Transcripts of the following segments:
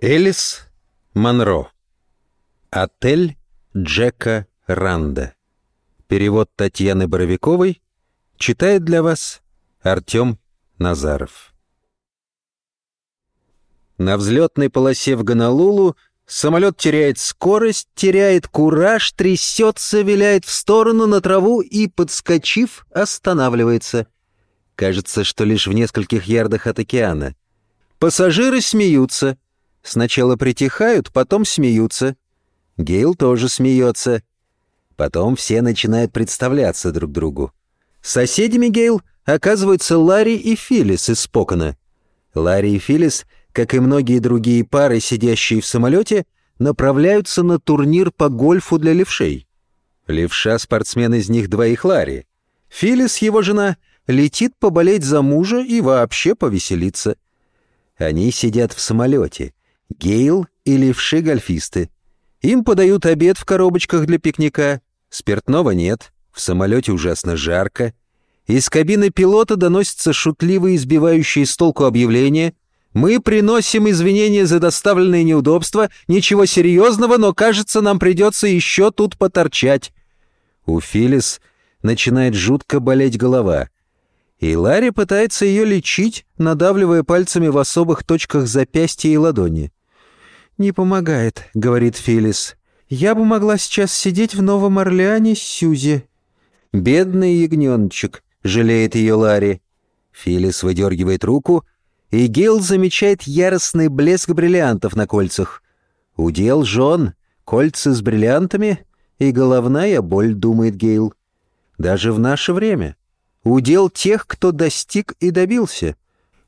Элис Монро. Отель Джека Ранда. Перевод Татьяны Боровиковой. Читает для вас Артем Назаров. На взлетной полосе в Гонолулу самолет теряет скорость, теряет кураж, трясется, виляет в сторону на траву и, подскочив, останавливается. Кажется, что лишь в нескольких ярдах от океана. Пассажиры смеются — Сначала притихают, потом смеются. Гейл тоже смеется. Потом все начинают представляться друг другу. Соседями Гейл оказываются Ларри и Филлис из Спокона. Ларри и Филлис, как и многие другие пары, сидящие в самолете, направляются на турнир по гольфу для левшей. Левша — спортсмен из них двоих Ларри. Филлис, его жена, летит поболеть за мужа и вообще повеселиться. Они сидят в самолете — Гейл и левши-гольфисты. Им подают обед в коробочках для пикника. Спиртного нет, в самолете ужасно жарко. Из кабины пилота доносятся шутливые, избивающие с толку объявления. «Мы приносим извинения за доставленные неудобства. Ничего серьезного, но, кажется, нам придется еще тут поторчать». У Филис начинает жутко болеть голова. И Ларри пытается ее лечить, надавливая пальцами в особых точках запястья и ладони. «Не помогает», — говорит Филлис. «Я бы могла сейчас сидеть в Новом Орлеане с Сюзи». «Бедный ягненочек», — жалеет ее Ларри. Филлис выдергивает руку, и Гейл замечает яростный блеск бриллиантов на кольцах. «Удел жен, кольца с бриллиантами и головная боль», — думает Гейл. «Даже в наше время. Удел тех, кто достиг и добился.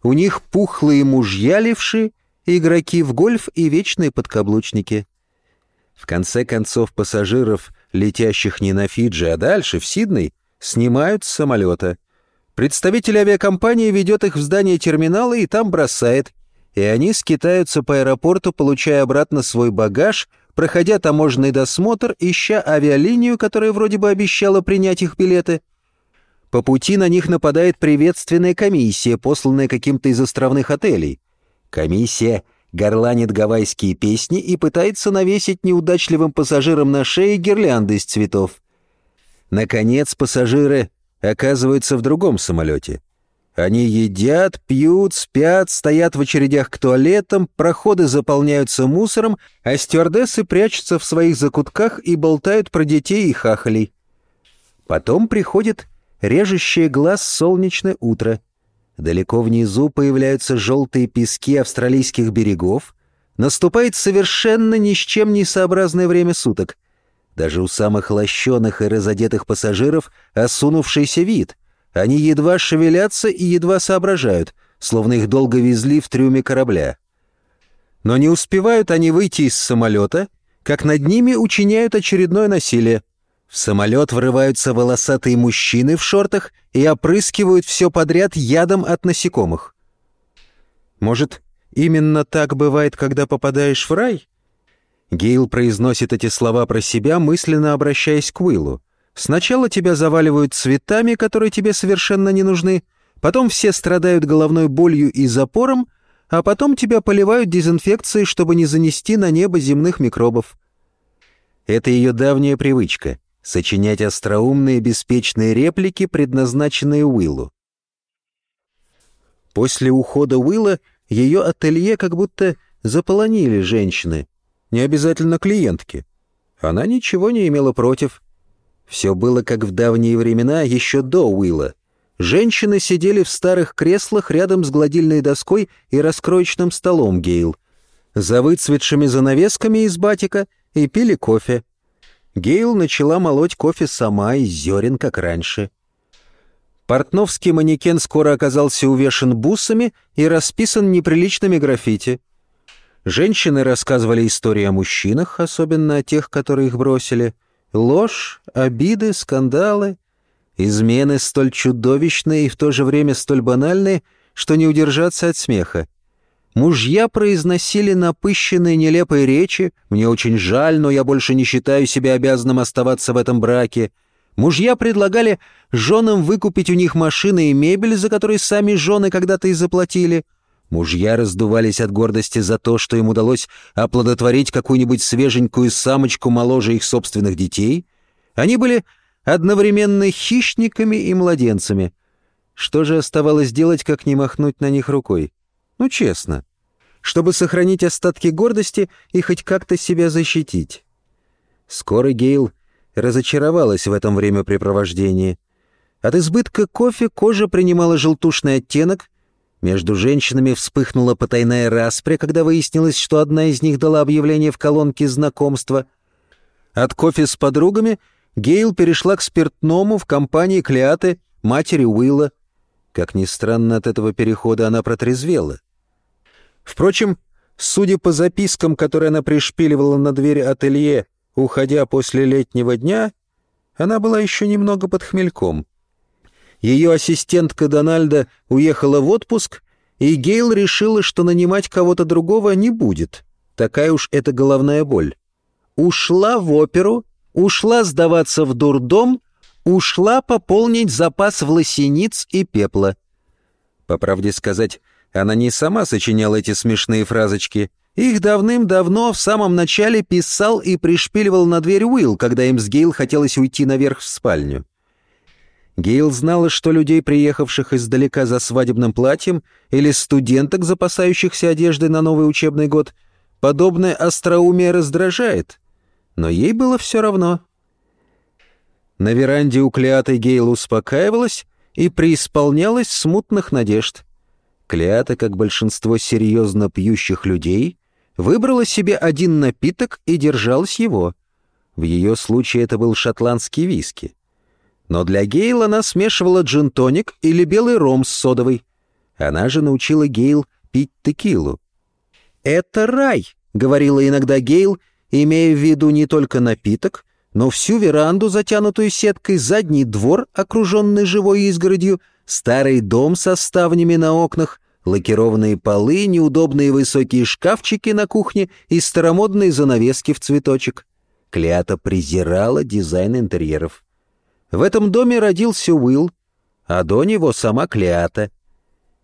У них пухлые мужья левши игроки в гольф и вечные подкаблучники. В конце концов пассажиров, летящих не на Фиджи, а дальше, в Сидней, снимают с самолета. Представитель авиакомпании ведет их в здание терминала и там бросает, и они скитаются по аэропорту, получая обратно свой багаж, проходя таможенный досмотр, ища авиалинию, которая вроде бы обещала принять их билеты. По пути на них нападает приветственная комиссия, посланная каким-то из островных отелей. Комиссия горланит гавайские песни и пытается навесить неудачливым пассажирам на шее гирлянды из цветов. Наконец пассажиры оказываются в другом самолете. Они едят, пьют, спят, стоят в очередях к туалетам, проходы заполняются мусором, а стюардессы прячутся в своих закутках и болтают про детей и хахалей. Потом приходит режущее глаз солнечное утро — Далеко внизу появляются желтые пески австралийских берегов. Наступает совершенно ни с чем не время суток. Даже у самых лощеных и разодетых пассажиров осунувшийся вид. Они едва шевелятся и едва соображают, словно их долго везли в трюме корабля. Но не успевают они выйти из самолета, как над ними учиняют очередное насилие. В самолет врываются волосатые мужчины в шортах и опрыскивают все подряд ядом от насекомых. Может, именно так бывает, когда попадаешь в рай? Гейл произносит эти слова про себя, мысленно обращаясь к Уиллу. Сначала тебя заваливают цветами, которые тебе совершенно не нужны, потом все страдают головной болью и запором, а потом тебя поливают дезинфекцией, чтобы не занести на небо земных микробов. Это ее давняя привычка — сочинять остроумные беспечные реплики, предназначенные Уиллу. После ухода Уилла ее ателье как будто заполонили женщины, не обязательно клиентки. Она ничего не имела против. Все было как в давние времена, еще до Уилла. Женщины сидели в старых креслах рядом с гладильной доской и раскроечным столом Гейл, за выцветшими занавесками из батика и пили кофе. Гейл начала молоть кофе сама из зерен, как раньше. Портновский манекен скоро оказался увешан бусами и расписан неприличными граффити. Женщины рассказывали истории о мужчинах, особенно о тех, которые их бросили. Ложь, обиды, скандалы, измены столь чудовищные и в то же время столь банальные, что не удержаться от смеха. Мужья произносили напыщенные нелепые речи «Мне очень жаль, но я больше не считаю себя обязанным оставаться в этом браке». Мужья предлагали женам выкупить у них машины и мебель, за которые сами жены когда-то и заплатили. Мужья раздувались от гордости за то, что им удалось оплодотворить какую-нибудь свеженькую самочку моложе их собственных детей. Они были одновременно хищниками и младенцами. Что же оставалось делать, как не махнуть на них рукой? Ну, честно. Чтобы сохранить остатки гордости и хоть как-то себя защитить. Скоро Гейл разочаровалась в этом времяпрепровождении. От избытка кофе кожа принимала желтушный оттенок, между женщинами вспыхнула потайная распря, когда выяснилось, что одна из них дала объявление в колонке знакомства. От кофе с подругами Гейл перешла к спиртному в компании Клеаты, матери Уилла. Как ни странно, от этого перехода она протрезвела. Впрочем, судя по запискам, которые она пришпиливала на дверь ателье, уходя после летнего дня, она была еще немного под хмельком. Ее ассистентка Дональда уехала в отпуск, и Гейл решила, что нанимать кого-то другого не будет. Такая уж это головная боль. Ушла в оперу, ушла сдаваться в дурдом, ушла пополнить запас власениц и пепла. По правде сказать, она не сама сочиняла эти смешные фразочки. Их давным-давно в самом начале писал и пришпиливал на дверь Уилл, когда им с Гейл хотелось уйти наверх в спальню. Гейл знала, что людей, приехавших издалека за свадебным платьем, или студенток, запасающихся одеждой на новый учебный год, подобное остроумие раздражает. Но ей было все равно. На веранде у Клеаты Гейл успокаивалась и преисполнялась смутных надежд. Клеата, как большинство серьезно пьющих людей, выбрала себе один напиток и держалась его. В ее случае это был шотландский виски — но для Гейл она смешивала джин-тоник или белый ром с содовой. Она же научила Гейл пить текилу. «Это рай», — говорила иногда Гейл, имея в виду не только напиток, но всю веранду, затянутую сеткой, задний двор, окруженный живой изгородью, старый дом со ставнями на окнах, лакированные полы, неудобные высокие шкафчики на кухне и старомодные занавески в цветочек. Клеата презирала дизайн интерьеров. В этом доме родился Уилл, а до него сама Клеата.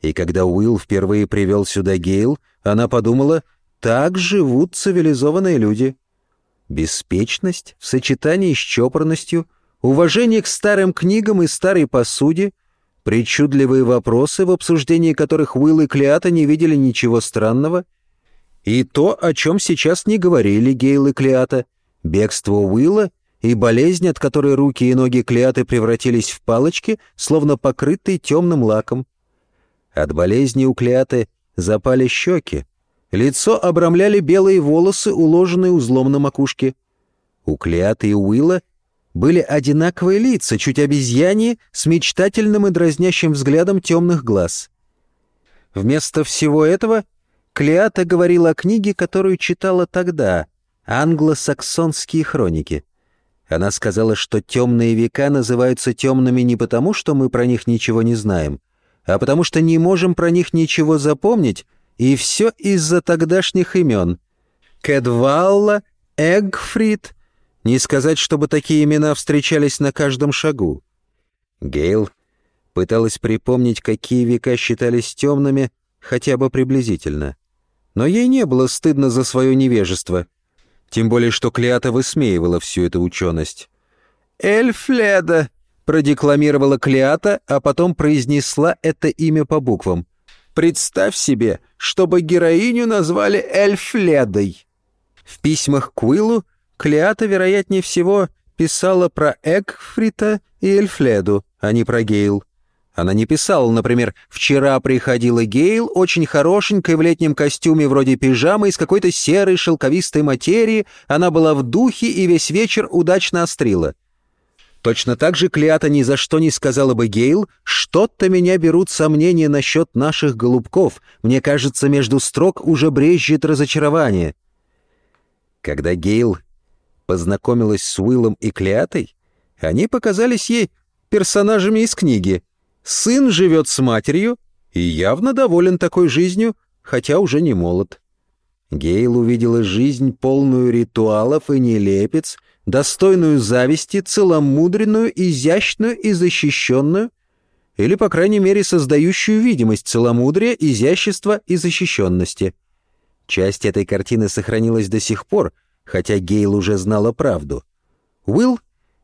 И когда Уилл впервые привел сюда Гейл, она подумала, так живут цивилизованные люди. Беспечность в сочетании с чопорностью, уважение к старым книгам и старой посуде, причудливые вопросы, в обсуждении которых Уилл и Клеата не видели ничего странного, и то, о чем сейчас не говорили Гейл и Клеата, бегство Уилла и болезнь, от которой руки и ноги Клеаты превратились в палочки, словно покрытые темным лаком. От болезни у Клеаты запали щеки. Лицо обрамляли белые волосы, уложенные узлом на макушке. У Клеаты и Уилла были одинаковые лица, чуть обезьяньи, с мечтательным и дразнящим взглядом темных глаз. Вместо всего этого Клеата говорила о книге, которую читала тогда — «Англосаксонские хроники». Она сказала, что темные века называются темными не потому, что мы про них ничего не знаем, а потому что не можем про них ничего запомнить, и все из-за тогдашних имен. Кэдвалла, Эггфрид. Не сказать, чтобы такие имена встречались на каждом шагу. Гейл пыталась припомнить, какие века считались темными, хотя бы приблизительно. Но ей не было стыдно за свое невежество — тем более, что Клеата высмеивала всю эту ученость. «Эльфледа!» — продекламировала Клеата, а потом произнесла это имя по буквам. «Представь себе, чтобы героиню назвали Эльфледой!» В письмах к Уиллу Клеата, вероятнее всего, писала про Эгфрита и Эльфледу, а не про Гейл. Она не писала, например, «Вчера приходила Гейл, очень хорошенькая в летнем костюме вроде пижамы из какой-то серой шелковистой материи, она была в духе и весь вечер удачно острила». Точно так же Клеата ни за что не сказала бы Гейл, «Что-то меня берут сомнения насчет наших голубков. Мне кажется, между строк уже брежет разочарование». Когда Гейл познакомилась с Уиллом и Клеатой, они показались ей персонажами из книги — Сын живет с матерью и явно доволен такой жизнью, хотя уже не молод. Гейл увидела жизнь, полную ритуалов и нелепец, достойную зависти, целомудренную, изящную и защищенную. или, по крайней мере, создающую видимость целомудрия, изящества и защищенности. Часть этой картины сохранилась до сих пор, хотя Гейл уже знала правду. Уилл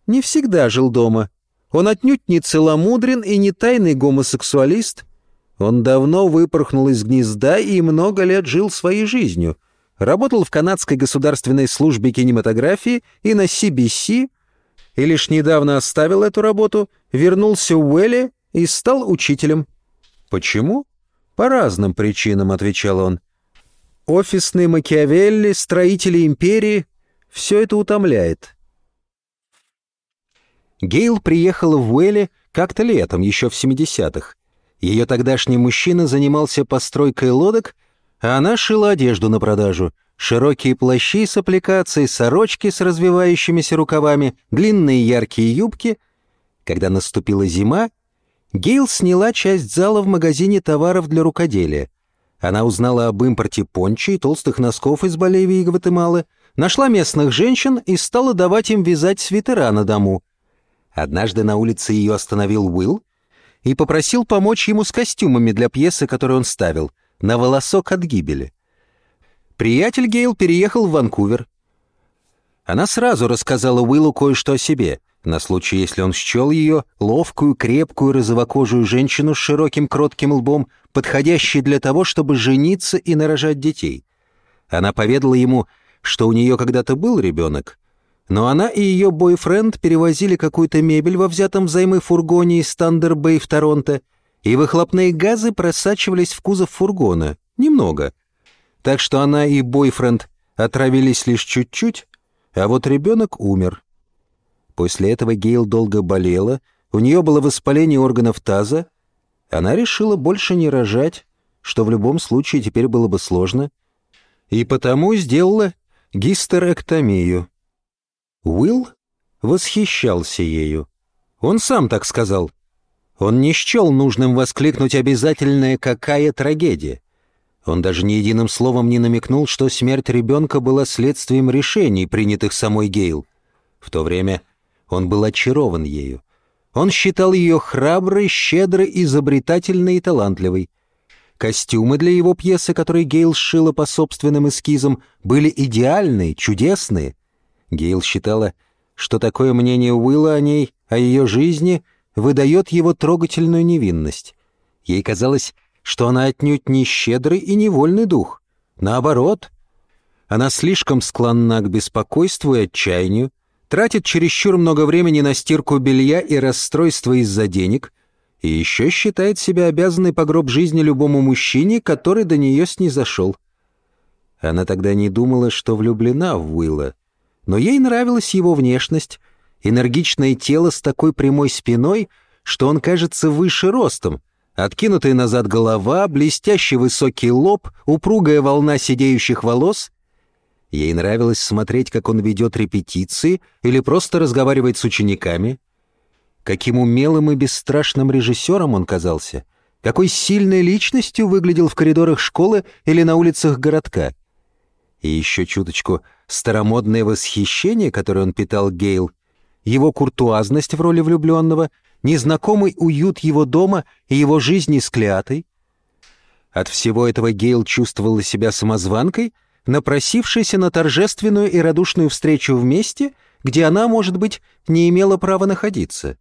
не всегда жил дома. Он отнюдь не целомудрен и не тайный гомосексуалист. Он давно выпорхнул из гнезда и много лет жил своей жизнью. Работал в канадской государственной службе кинематографии и на CBC, и лишь недавно оставил эту работу, вернулся в Уэлли и стал учителем. Почему? По разным причинам, отвечал он. Офисные Макиавелли, строители империи — все это утомляет. Гейл приехала в Уэлли как-то летом, еще в 70-х. Ее тогдашний мужчина занимался постройкой лодок, а она шила одежду на продажу. Широкие плащи с аппликацией, сорочки с развивающимися рукавами, длинные яркие юбки. Когда наступила зима, Гейл сняла часть зала в магазине товаров для рукоделия. Она узнала об импорте пончи и толстых носков из Боливии и Гватемалы, нашла местных женщин и стала давать им вязать свитера на дому. Однажды на улице ее остановил Уилл и попросил помочь ему с костюмами для пьесы, которую он ставил, «На волосок от гибели». Приятель Гейл переехал в Ванкувер. Она сразу рассказала Уиллу кое-что о себе — на случай, если он счел ее ловкую, крепкую, розовокожую женщину с широким кротким лбом, подходящей для того, чтобы жениться и нарожать детей. Она поведала ему, что у нее когда-то был ребенок, но она и ее бойфренд перевозили какую-то мебель во взятом взаймы фургоне из Тандер-Бэй в Торонто, и выхлопные газы просачивались в кузов фургона, немного. Так что она и бойфренд отравились лишь чуть-чуть, а вот ребенок умер. После этого Гейл долго болела, у нее было воспаление органов таза. Она решила больше не рожать, что в любом случае теперь было бы сложно, и потому сделала гистерэктомию. Уилл восхищался ею. Он сам так сказал. Он не счел нужным воскликнуть обязательное «какая трагедия». Он даже ни единым словом не намекнул, что смерть ребенка была следствием решений, принятых самой Гейл. В то время он был очарован ею. Он считал ее храброй, щедрой, изобретательной и талантливой. Костюмы для его пьесы, которые Гейл сшила по собственным эскизам, были идеальные, чудесные. Гейл считала, что такое мнение Уилла о ней, о ее жизни, выдает его трогательную невинность. Ей казалось, что она отнюдь не щедрый и невольный дух. Наоборот, она слишком склонна к беспокойству и отчаянию, тратит чересчур много времени на стирку белья и расстройство из-за денег, и еще считает себя обязанной по гроб жизни любому мужчине, который до нее снизошел. Она тогда не думала, что влюблена в Уилла, но ей нравилась его внешность, энергичное тело с такой прямой спиной, что он кажется выше ростом, откинутая назад голова, блестящий высокий лоб, упругая волна сидеющих волос — Ей нравилось смотреть, как он ведет репетиции или просто разговаривает с учениками. Каким умелым и бесстрашным режиссером он казался. Какой сильной личностью выглядел в коридорах школы или на улицах городка. И еще чуточку старомодное восхищение, которое он питал Гейл, его куртуазность в роли влюбленного, незнакомый уют его дома и его жизни с Клеатой. От всего этого Гейл чувствовала себя самозванкой — напросившейся на торжественную и радушную встречу вместе, где она, может быть, не имела права находиться.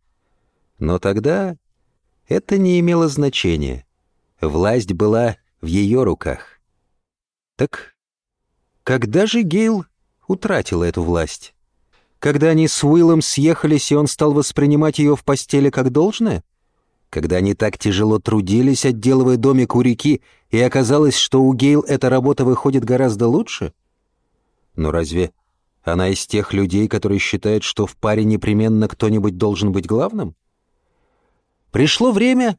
Но тогда это не имело значения. Власть была в ее руках. Так когда же Гейл утратила эту власть? Когда они с Уиллом съехались, и он стал воспринимать ее в постели как должное? Когда они так тяжело трудились, отделывая домик у реки, и оказалось, что у Гейл эта работа выходит гораздо лучше? Но разве она из тех людей, которые считают, что в паре непременно кто-нибудь должен быть главным? Пришло время,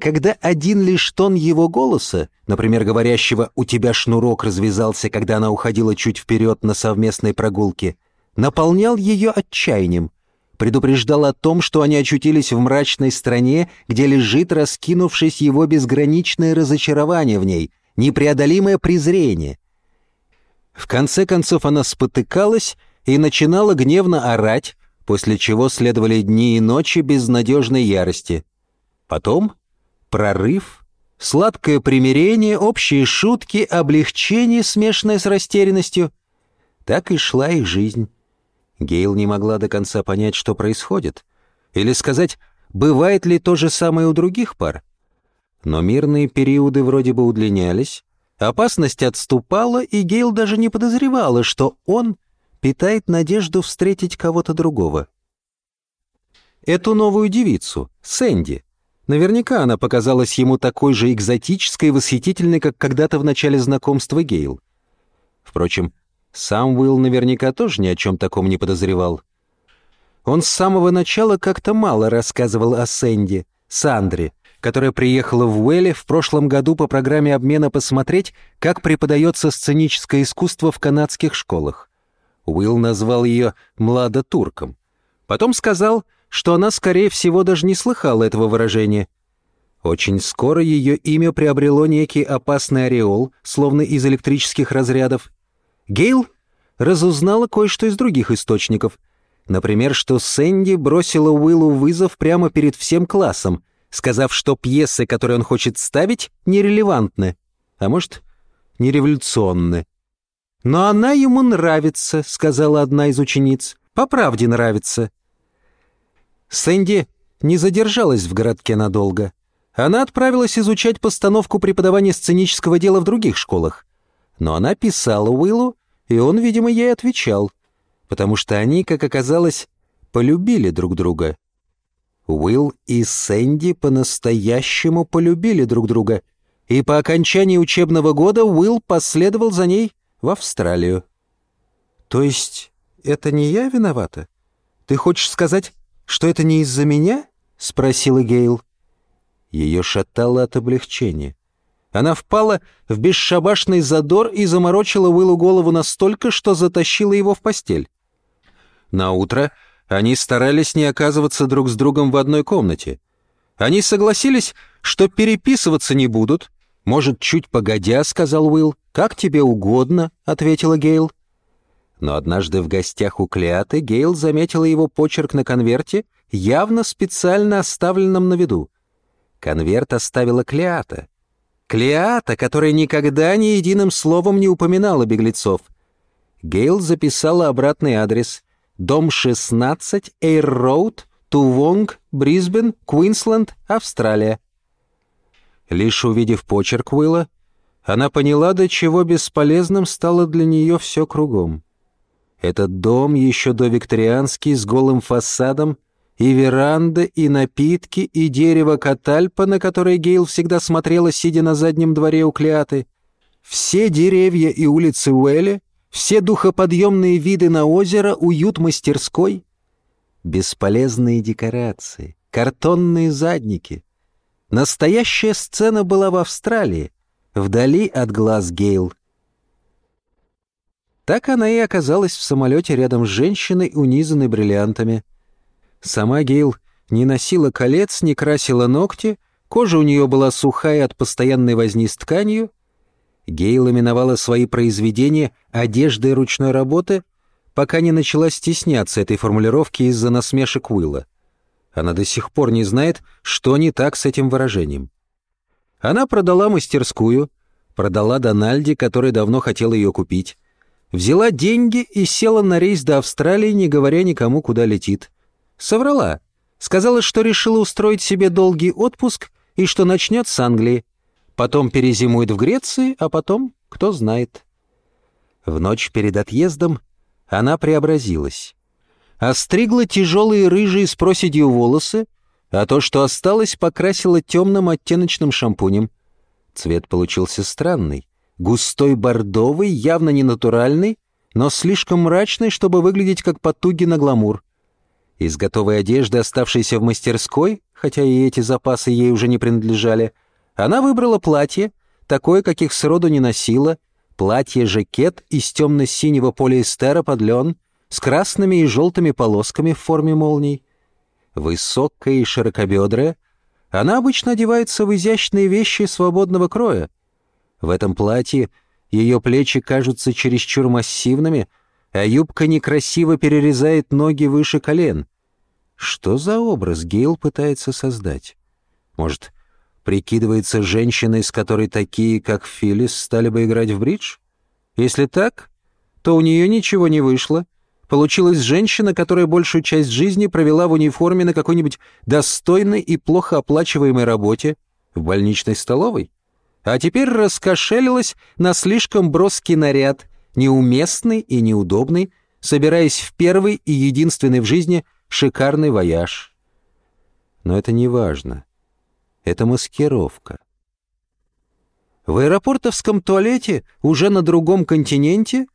когда один лишь тон его голоса, например, говорящего «у тебя шнурок развязался, когда она уходила чуть вперед на совместной прогулке», наполнял ее отчаянием, предупреждал о том, что они очутились в мрачной стране, где лежит, раскинувшись его безграничное разочарование в ней, непреодолимое презрение. В конце концов она спотыкалась и начинала гневно орать, после чего следовали дни и ночи безнадежной ярости. Потом прорыв, сладкое примирение, общие шутки, облегчение, смешанное с растерянностью. Так и шла их жизнь. Гейл не могла до конца понять, что происходит. Или сказать, бывает ли то же самое у других пар. Но мирные периоды вроде бы удлинялись, опасность отступала, и Гейл даже не подозревала, что он питает надежду встретить кого-то другого. Эту новую девицу, Сэнди. Наверняка она показалась ему такой же экзотической и восхитительной, как когда-то в начале знакомства Гейл. Впрочем, сам Уилл наверняка тоже ни о чем таком не подозревал. Он с самого начала как-то мало рассказывал о Сэнди, Сандре, которая приехала в Уэлле в прошлом году по программе обмена посмотреть, как преподается сценическое искусство в канадских школах. Уилл назвал ее «младотурком». Потом сказал, что она, скорее всего, даже не слыхала этого выражения. Очень скоро ее имя приобрело некий опасный ореол, словно из электрических разрядов. Гейл разузнала кое-что из других источников. Например, что Сэнди бросила Уиллу вызов прямо перед всем классом, сказав, что пьесы, которые он хочет ставить, нерелевантны, а может, нереволюционны. «Но она ему нравится», — сказала одна из учениц. «По правде нравится». Сэнди не задержалась в городке надолго. Она отправилась изучать постановку преподавания сценического дела в других школах. Но она писала Уиллу, и он, видимо, ей отвечал, потому что они, как оказалось, полюбили друг друга. Уилл и Сэнди по-настоящему полюбили друг друга, и по окончании учебного года Уилл последовал за ней в Австралию. «То есть это не я виновата? Ты хочешь сказать, что это не из-за меня?» — спросила Гейл. Ее шатало от облегчения. Она впала в бесшабашный задор и заморочила Уиллу голову настолько, что затащила его в постель. На утро они старались не оказываться друг с другом в одной комнате. Они согласились, что переписываться не будут. «Может, чуть погодя», — сказал Уилл. «Как тебе угодно», — ответила Гейл. Но однажды в гостях у Клеаты Гейл заметила его почерк на конверте, явно специально оставленном на виду. Конверт оставила Клеата. Клеата, которая никогда ни единым словом не упоминала беглецов. Гейл записала обратный адрес. Дом 16, Эйр Роуд, Тувонг, Брисбен, Квинсленд, Австралия. Лишь увидев почерк Уилла, она поняла, до чего бесполезным стало для нее все кругом. Этот дом еще до викторианский с голым фасадом, и веранда, и напитки, и дерево катальпа, на которое Гейл всегда смотрела, сидя на заднем дворе у Клеаты. Все деревья и улицы Уэлли, все духоподъемные виды на озеро, уют мастерской. Бесполезные декорации, картонные задники. Настоящая сцена была в Австралии, вдали от глаз Гейл. Так она и оказалась в самолете рядом с женщиной, унизанной бриллиантами. Сама Гейл не носила колец, не красила ногти, кожа у нее была сухая от постоянной возни с тканью. Гейл именовала свои произведения одеждой ручной работы, пока не начала стесняться этой формулировки из-за насмешек Уилла. Она до сих пор не знает, что не так с этим выражением. Она продала мастерскую, продала Дональде, который давно хотел ее купить. Взяла деньги и села на рейс до Австралии, не говоря никому, куда летит. Соврала. Сказала, что решила устроить себе долгий отпуск и что начнет с Англии. Потом перезимует в Греции, а потом кто знает. В ночь перед отъездом она преобразилась. Остригла тяжелые рыжие с проседью волосы, а то, что осталось, покрасила темным оттеночным шампунем. Цвет получился странный. Густой бордовый, явно не натуральный, но слишком мрачный, чтобы выглядеть как потуги на гламур. Из готовой одежды, оставшейся в мастерской, хотя и эти запасы ей уже не принадлежали, она выбрала платье, такое, каких сроду не носила, платье-жакет из темно-синего полиэстера под лен, с красными и желтыми полосками в форме молний. Высокая и широкобедрая, она обычно одевается в изящные вещи свободного кроя, в этом платье ее плечи кажутся чересчур массивными, а юбка некрасиво перерезает ноги выше колен. Что за образ Гейл пытается создать? Может, прикидывается женщиной, с которой такие, как Филлис, стали бы играть в бридж? Если так, то у нее ничего не вышло. Получилась женщина, которая большую часть жизни провела в униформе на какой-нибудь достойной и плохо оплачиваемой работе в больничной столовой. А теперь раскошелилась на слишком броский наряд, неуместный и неудобный, собираясь в первый и единственный в жизни шикарный вояж. Но это не важно. Это маскировка. В аэропортовском туалете, уже на другом континенте,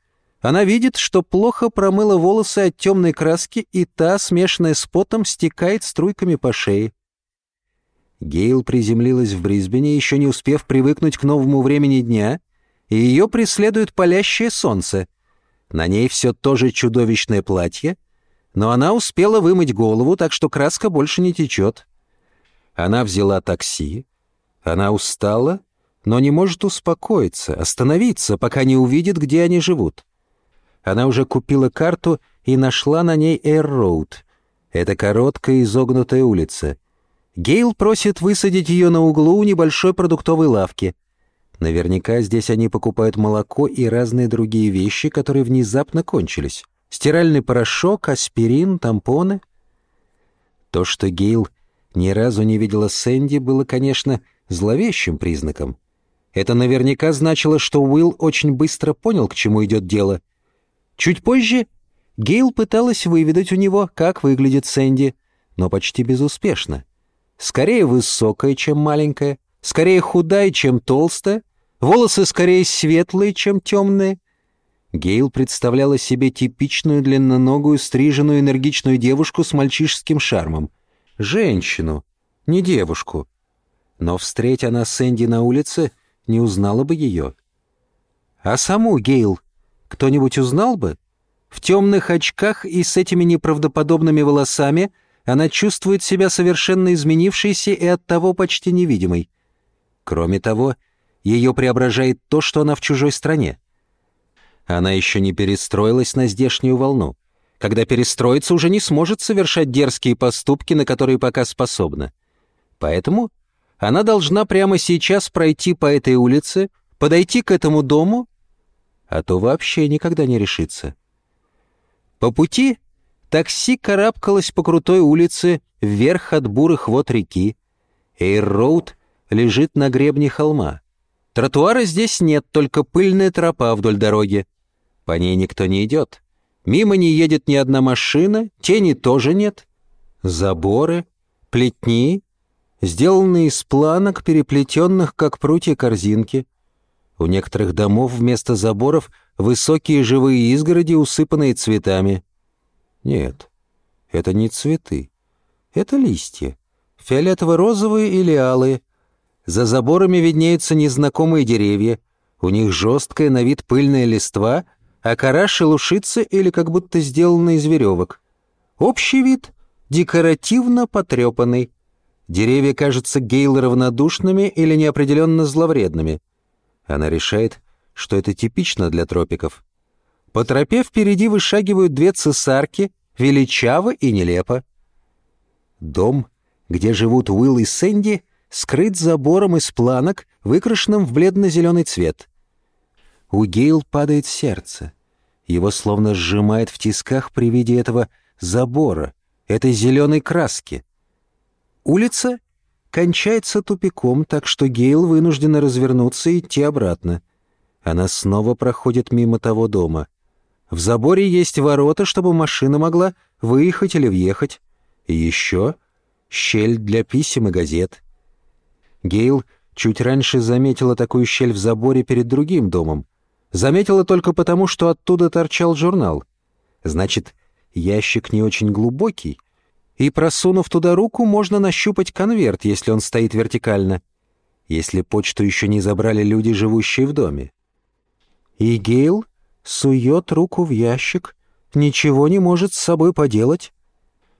она видит, что плохо промыла волосы от темной краски, и та, смешанная с потом, стекает струйками по шее. Гейл приземлилась в Брисбене, еще не успев привыкнуть к новому времени дня, и ее преследует палящее солнце. На ней все то же чудовищное платье, но она успела вымыть голову, так что краска больше не течет. Она взяла такси. Она устала, но не может успокоиться, остановиться, пока не увидит, где они живут. Она уже купила карту и нашла на ней Air Road. Это короткая изогнутая улица. Гейл просит высадить ее на углу у небольшой продуктовой лавки. Наверняка здесь они покупают молоко и разные другие вещи, которые внезапно кончились. Стиральный порошок, аспирин, тампоны. То, что Гейл ни разу не видела Сэнди, было, конечно, зловещим признаком. Это наверняка значило, что Уилл очень быстро понял, к чему идет дело. Чуть позже Гейл пыталась выведать у него, как выглядит Сэнди, но почти безуспешно. Скорее высокая, чем маленькая, скорее худая, чем толстая, волосы скорее светлые, чем темные. Гейл представляла себе типичную длинноногую, стриженную энергичную девушку с мальчишеским шармом — Женщину, не девушку. Но встреть она Сэнди на улице, не узнала бы ее. А саму Гейл кто-нибудь узнал бы? В темных очках и с этими неправдоподобными волосами она чувствует себя совершенно изменившейся и оттого почти невидимой. Кроме того, ее преображает то, что она в чужой стране. Она еще не перестроилась на здешнюю волну когда перестроиться уже не сможет совершать дерзкие поступки, на которые пока способна. Поэтому она должна прямо сейчас пройти по этой улице, подойти к этому дому, а то вообще никогда не решится. По пути такси карабкалось по крутой улице вверх от бурых вод реки. Эйр-роуд лежит на гребне холма. Тротуара здесь нет, только пыльная тропа вдоль дороги. По ней никто не идет. Мимо не едет ни одна машина, тени тоже нет. Заборы, плетни, сделанные из планок, переплетенных, как прутья корзинки. У некоторых домов вместо заборов высокие живые изгороди, усыпанные цветами. Нет, это не цветы. Это листья. Фиолетово-розовые или алые. За заборами виднеются незнакомые деревья. У них жесткая на вид пыльная листва — а кора шелушится или как будто сделана из веревок. Общий вид декоративно потрепанный. Деревья кажутся Гейл равнодушными или неопределенно зловредными. Она решает, что это типично для тропиков. По тропе впереди вышагивают две цесарки, величаво и нелепо. Дом, где живут Уилл и Сэнди, скрыт забором из планок, выкрашенным в бледно-зеленый цвет. У Гейл падает сердце. Его словно сжимает в тисках при виде этого забора, этой зеленой краски. Улица кончается тупиком, так что Гейл вынуждена развернуться и идти обратно. Она снова проходит мимо того дома. В заборе есть ворота, чтобы машина могла выехать или въехать. И еще щель для писем и газет. Гейл чуть раньше заметила такую щель в заборе перед другим домом. Заметила только потому, что оттуда торчал журнал. Значит, ящик не очень глубокий, и, просунув туда руку, можно нащупать конверт, если он стоит вертикально, если почту еще не забрали люди, живущие в доме. И Гейл сует руку в ящик, ничего не может с собой поделать,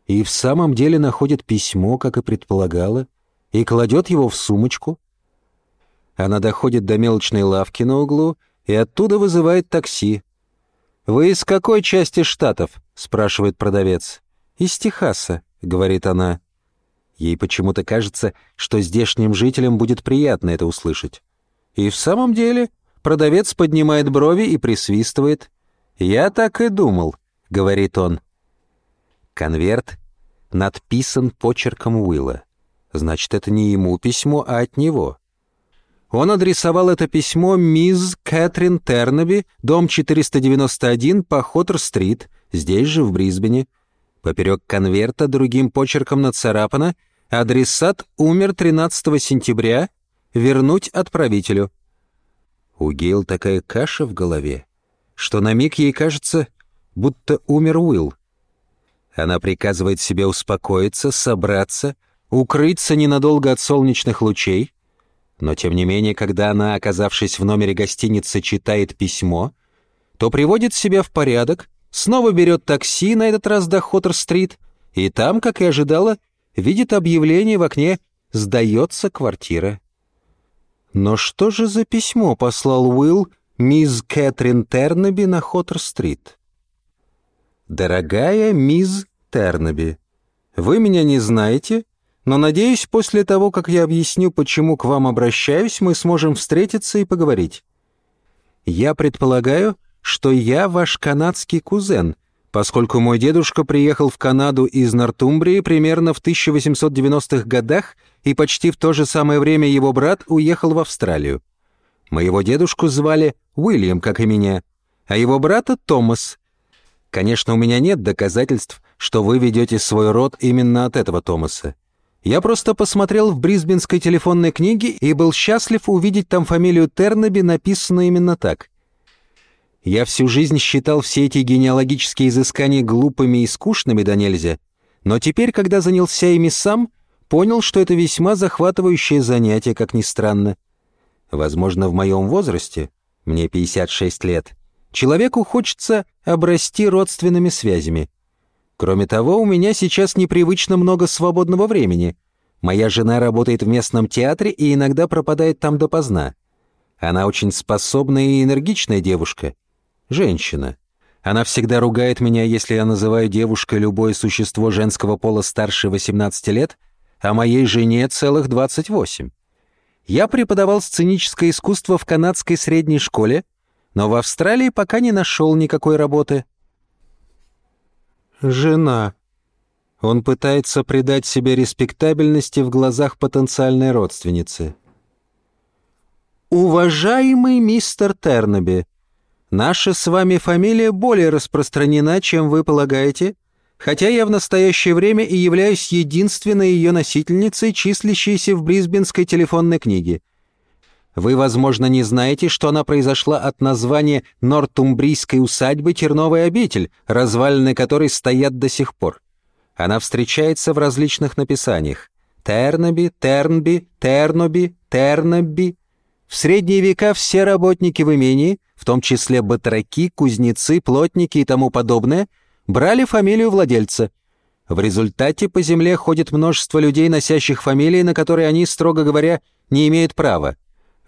и в самом деле находит письмо, как и предполагала, и кладет его в сумочку. Она доходит до мелочной лавки на углу — и оттуда вызывает такси. «Вы из какой части штатов?» — спрашивает продавец. «Из Техаса», — говорит она. Ей почему-то кажется, что здешним жителям будет приятно это услышать. И в самом деле продавец поднимает брови и присвистывает. «Я так и думал», — говорит он. Конверт надписан почерком Уилла. Значит, это не ему письмо, а от него. Он адресовал это письмо мисс Кэтрин Тернаби, дом 491 по Хоттер-стрит, здесь же, в Брисбене. Поперек конверта другим почерком нацарапано «Адресат умер 13 сентября. Вернуть отправителю». У Гейл такая каша в голове, что на миг ей кажется, будто умер Уилл. Она приказывает себе успокоиться, собраться, укрыться ненадолго от солнечных лучей, но тем не менее, когда она, оказавшись в номере гостиницы, читает письмо, то приводит себя в порядок, снова берет такси, на этот раз до Хоттер-стрит, и там, как и ожидала, видит объявление в окне «Сдается квартира». Но что же за письмо послал Уилл мисс Кэтрин Тернеби на Хоттер-стрит? «Дорогая мисс Тернеби, вы меня не знаете, но, надеюсь, после того, как я объясню, почему к вам обращаюсь, мы сможем встретиться и поговорить. Я предполагаю, что я ваш канадский кузен, поскольку мой дедушка приехал в Канаду из Нортумбрии примерно в 1890-х годах, и почти в то же самое время его брат уехал в Австралию. Моего дедушку звали Уильям, как и меня, а его брата — Томас. Конечно, у меня нет доказательств, что вы ведете свой род именно от этого Томаса. Я просто посмотрел в брисбенской телефонной книге и был счастлив увидеть там фамилию Тернаби, написанную именно так. Я всю жизнь считал все эти генеалогические изыскания глупыми и скучными да нельзя, но теперь, когда занялся ими сам, понял, что это весьма захватывающее занятие, как ни странно. Возможно, в моем возрасте, мне 56 лет, человеку хочется обрасти родственными связями — Кроме того, у меня сейчас непривычно много свободного времени. Моя жена работает в местном театре и иногда пропадает там допоздна. Она очень способная и энергичная девушка. Женщина. Она всегда ругает меня, если я называю девушкой любое существо женского пола старше 18 лет, а моей жене целых 28. Я преподавал сценическое искусство в канадской средней школе, но в Австралии пока не нашел никакой работы. Жена. Он пытается придать себе респектабельности в глазах потенциальной родственницы. «Уважаемый мистер Тернеби, наша с вами фамилия более распространена, чем вы полагаете, хотя я в настоящее время и являюсь единственной ее носительницей, числящейся в Брисбенской телефонной книге. Вы, возможно, не знаете, что она произошла от названия Нортумбрийской усадьбы Терновая обитель, развалины которой стоят до сих пор. Она встречается в различных написаниях. Тернаби, Тернби, Терноби, Тернаби. В средние века все работники в имении, в том числе батраки, кузнецы, плотники и тому подобное, брали фамилию владельца. В результате по земле ходит множество людей, носящих фамилии, на которые они, строго говоря, не имеют права.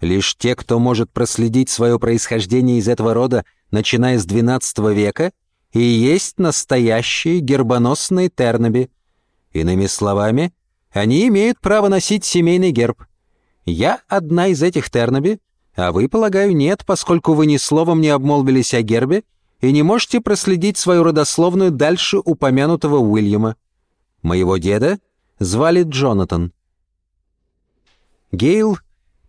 Лишь те, кто может проследить свое происхождение из этого рода, начиная с XII века, и есть настоящие гербоносные тернаби. Иными словами, они имеют право носить семейный герб. Я одна из этих тернаби, а вы, полагаю, нет, поскольку вы ни словом не обмолвились о гербе и не можете проследить свою родословную дальше упомянутого Уильяма. Моего деда звали Джонатан. Гейл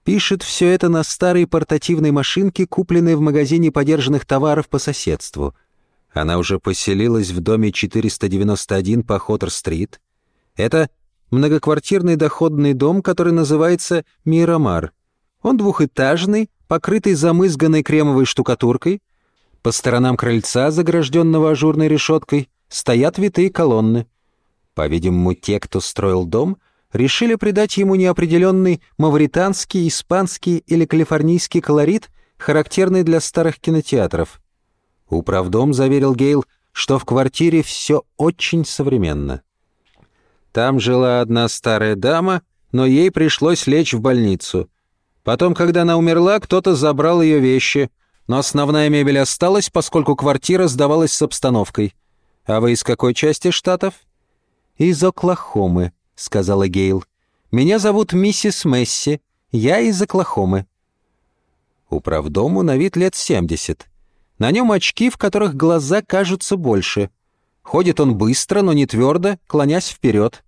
Пишет все это на старой портативной машинке, купленной в магазине подержанных товаров по соседству. Она уже поселилась в доме 491 по Хоттер-стрит. Это многоквартирный доходный дом, который называется «Мирамар». Он двухэтажный, покрытый замызганной кремовой штукатуркой. По сторонам крыльца, загражденного ажурной решеткой, стоят витые колонны. По-видимому, те, кто строил дом — решили придать ему неопределенный мавританский, испанский или калифорнийский колорит, характерный для старых кинотеатров. Управдом заверил Гейл, что в квартире все очень современно. Там жила одна старая дама, но ей пришлось лечь в больницу. Потом, когда она умерла, кто-то забрал ее вещи, но основная мебель осталась, поскольку квартира сдавалась с обстановкой. А вы из какой части штатов? Из Оклахомы, — сказала Гейл. «Меня зовут миссис Месси. Я из Оклахомы». Управдому на вид лет семьдесят. На нем очки, в которых глаза кажутся больше. Ходит он быстро, но не твердо, клонясь вперед.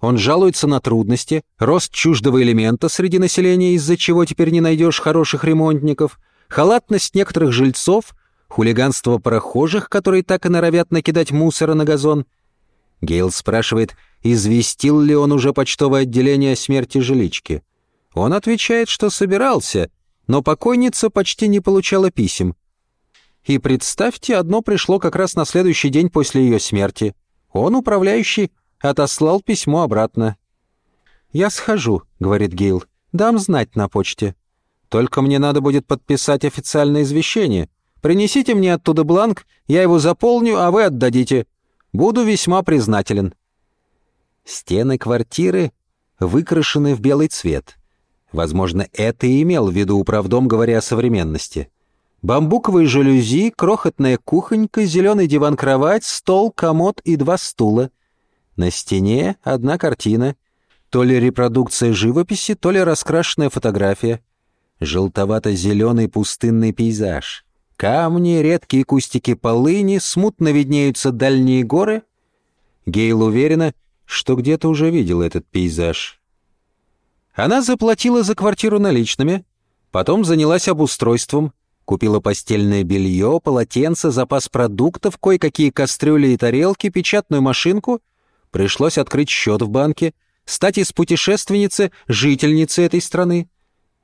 Он жалуется на трудности, рост чуждого элемента среди населения, из-за чего теперь не найдешь хороших ремонтников, халатность некоторых жильцов, хулиганство прохожих, которые так и норовят накидать мусора на газон. Гейл спрашивает, известил ли он уже почтовое отделение о смерти жилички. Он отвечает, что собирался, но покойница почти не получала писем. И представьте, одно пришло как раз на следующий день после ее смерти. Он, управляющий, отослал письмо обратно. «Я схожу», — говорит Гейл, — «дам знать на почте. Только мне надо будет подписать официальное извещение. Принесите мне оттуда бланк, я его заполню, а вы отдадите. Буду весьма признателен». Стены квартиры выкрашены в белый цвет. Возможно, это и имел в виду управдом, говоря о современности. Бамбуковые жалюзи, крохотная кухонька, зеленый диван-кровать, стол, комод и два стула. На стене одна картина. То ли репродукция живописи, то ли раскрашенная фотография. Желтовато-зеленый пустынный пейзаж. Камни, редкие кустики полыни, смутно виднеются дальние горы. Гейл уверена, что где-то уже видел этот пейзаж. Она заплатила за квартиру наличными, потом занялась обустройством, купила постельное белье, полотенце, запас продуктов, кое-какие кастрюли и тарелки, печатную машинку — Пришлось открыть счет в банке, стать из путешественницы жительницей этой страны.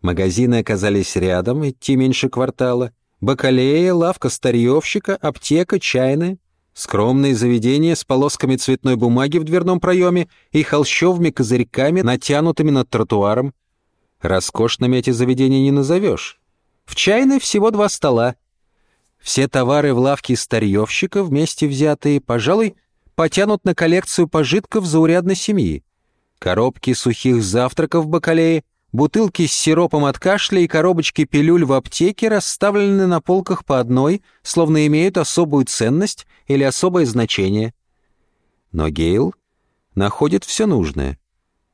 Магазины оказались рядом, идти меньше квартала. Бакалея, лавка старьевщика, аптека, чайная. Скромные заведения с полосками цветной бумаги в дверном проеме и холщовыми козырьками, натянутыми над тротуаром. Роскошными эти заведения не назовешь. В чайной всего два стола. Все товары в лавке старьевщика, вместе взятые, пожалуй, потянут на коллекцию пожитков заурядной семьи. Коробки сухих завтраков в бакалее, бутылки с сиропом от кашля и коробочки пилюль в аптеке расставлены на полках по одной, словно имеют особую ценность или особое значение. Но Гейл находит все нужное.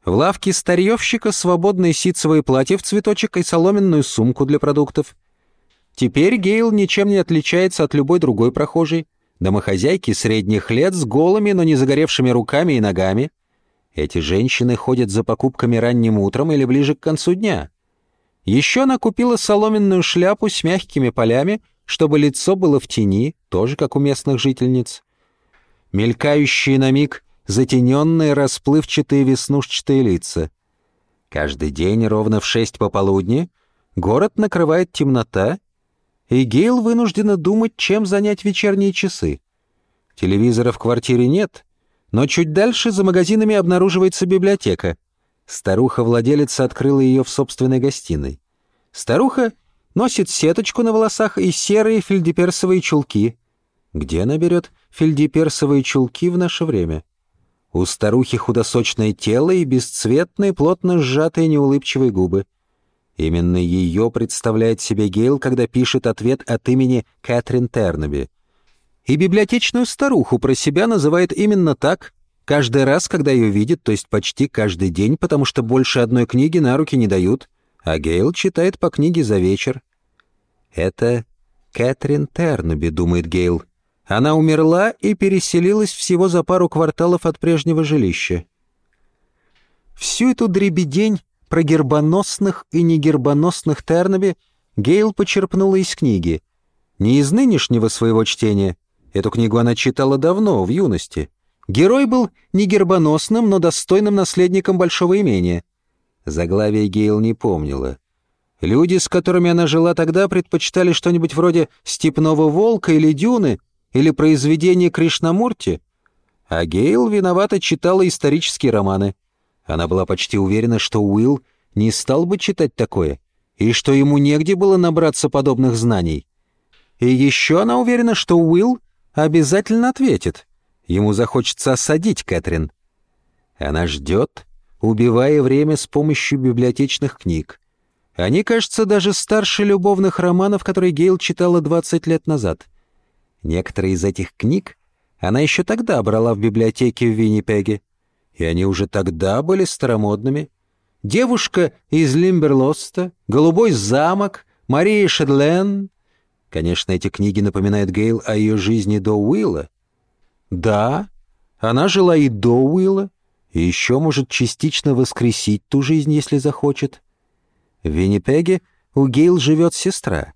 В лавке старьевщика свободные ситцевые платья в цветочек и соломенную сумку для продуктов. Теперь Гейл ничем не отличается от любой другой прохожей. Домохозяйки средних лет с голыми, но не загоревшими руками и ногами. Эти женщины ходят за покупками ранним утром или ближе к концу дня. Еще она купила соломенную шляпу с мягкими полями, чтобы лицо было в тени, тоже как у местных жительниц. Мелькающие на миг затененные расплывчатые веснушчатые лица. Каждый день ровно в шесть пополудни город накрывает темнота, и Гейл вынуждена думать, чем занять вечерние часы. Телевизора в квартире нет, но чуть дальше за магазинами обнаруживается библиотека. Старуха-владелица открыла ее в собственной гостиной. Старуха носит сеточку на волосах и серые фельдеперсовые чулки. Где она берет фельдеперсовые чулки в наше время? У старухи худосочное тело и бесцветные, плотно сжатые неулыбчивые губы. Именно ее представляет себе Гейл, когда пишет ответ от имени Кэтрин Тернеби. И библиотечную старуху про себя называет именно так, каждый раз, когда ее видит, то есть почти каждый день, потому что больше одной книги на руки не дают, а Гейл читает по книге за вечер. «Это Кэтрин Тернеби», — думает Гейл. Она умерла и переселилась всего за пару кварталов от прежнего жилища. Всю эту дребедень про гербоносных и негербоносных Тернаби Гейл почерпнула из книги. Не из нынешнего своего чтения. Эту книгу она читала давно, в юности. Герой был не гербоносным, но достойным наследником большого имения. Заглавие Гейл не помнила. Люди, с которыми она жила тогда, предпочитали что-нибудь вроде «Степного волка» или «Дюны», или произведение Кришнамурти. А Гейл виновато читала исторические романы — она была почти уверена, что Уилл не стал бы читать такое, и что ему негде было набраться подобных знаний. И еще она уверена, что Уилл обязательно ответит. Ему захочется осадить Кэтрин. Она ждет, убивая время с помощью библиотечных книг. Они, кажется, даже старше любовных романов, которые Гейл читала 20 лет назад. Некоторые из этих книг она еще тогда брала в библиотеке в Виннипеге И они уже тогда были старомодными. Девушка из Лимберлоста, Голубой замок, Мария Шедлен. Конечно, эти книги напоминают Гейл о ее жизни до Уилла. Да, она жила и до Уилла, и еще может частично воскресить ту жизнь, если захочет. В Виннипеге у Гейл живет сестра.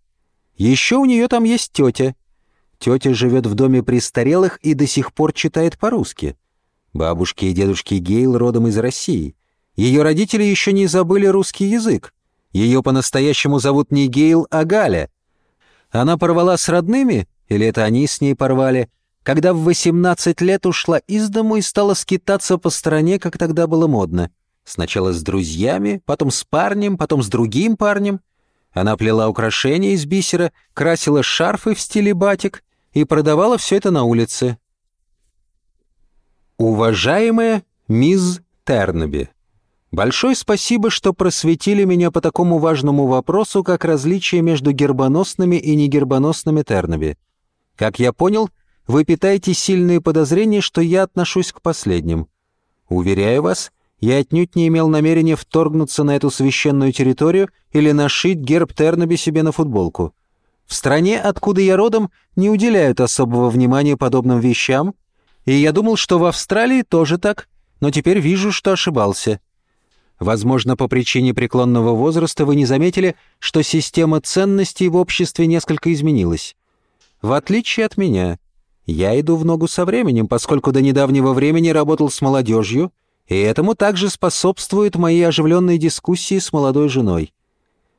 Еще у нее там есть тетя. Тетя живет в доме престарелых и до сих пор читает по-русски. Бабушки и дедушки Гейл родом из России. Ее родители еще не забыли русский язык. Ее по-настоящему зовут не Гейл, а Галя. Она порвала с родными, или это они с ней порвали, когда в 18 лет ушла из дому и стала скитаться по стране, как тогда было модно. Сначала с друзьями, потом с парнем, потом с другим парнем. Она плела украшения из бисера, красила шарфы в стиле батик и продавала все это на улице. Уважаемая мисс Тернеби, большое спасибо, что просветили меня по такому важному вопросу, как различие между гербоносными и негербоносными Тернеби. Как я понял, — вы питаете сильные подозрения, что я отношусь к последним. Уверяю вас, я отнюдь не имел намерения вторгнуться на эту священную территорию или нашить герб Тернаби себе на футболку. В стране, откуда я родом, не уделяют особого внимания подобным вещам, и я думал, что в Австралии тоже так, но теперь вижу, что ошибался. Возможно, по причине преклонного возраста вы не заметили, что система ценностей в обществе несколько изменилась. В отличие от меня, я иду в ногу со временем, поскольку до недавнего времени работал с молодежью, и этому также способствуют мои оживленные дискуссии с молодой женой.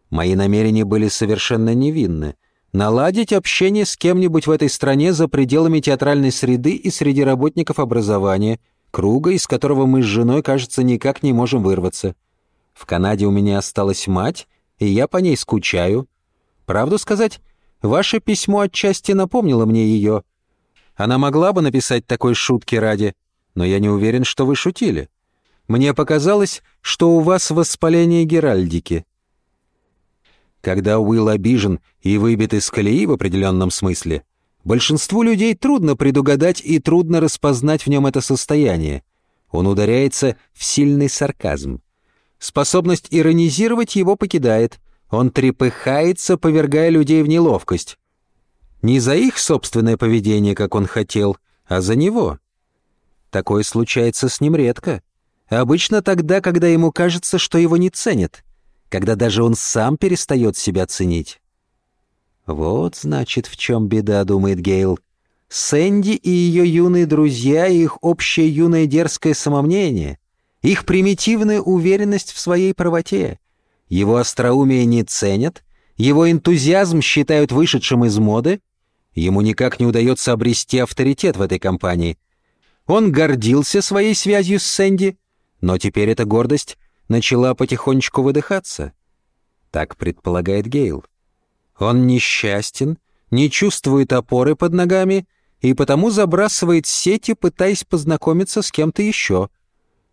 Мои намерения были совершенно невинны. Наладить общение с кем-нибудь в этой стране за пределами театральной среды и среди работников образования, круга, из которого мы с женой, кажется, никак не можем вырваться. В Канаде у меня осталась мать, и я по ней скучаю. Правду сказать, ваше письмо отчасти напомнило мне ее — она могла бы написать такой шутки ради, но я не уверен, что вы шутили. Мне показалось, что у вас воспаление геральдики. Когда Уилл обижен и выбит из колеи в определенном смысле, большинству людей трудно предугадать и трудно распознать в нем это состояние. Он ударяется в сильный сарказм. Способность иронизировать его покидает. Он трепыхается, повергая людей в неловкость. Не за их собственное поведение, как он хотел, а за него. Такое случается с ним редко. Обычно тогда, когда ему кажется, что его не ценят, когда даже он сам перестает себя ценить. «Вот, значит, в чем беда», — думает Гейл. «Сэнди и ее юные друзья, их общее юное дерзкое самомнение, их примитивная уверенность в своей правоте, его остроумие не ценят, его энтузиазм считают вышедшим из моды, Ему никак не удается обрести авторитет в этой компании. Он гордился своей связью с Сэнди, но теперь эта гордость начала потихонечку выдыхаться. Так предполагает Гейл. Он несчастен, не чувствует опоры под ногами и потому забрасывает сети, пытаясь познакомиться с кем-то еще.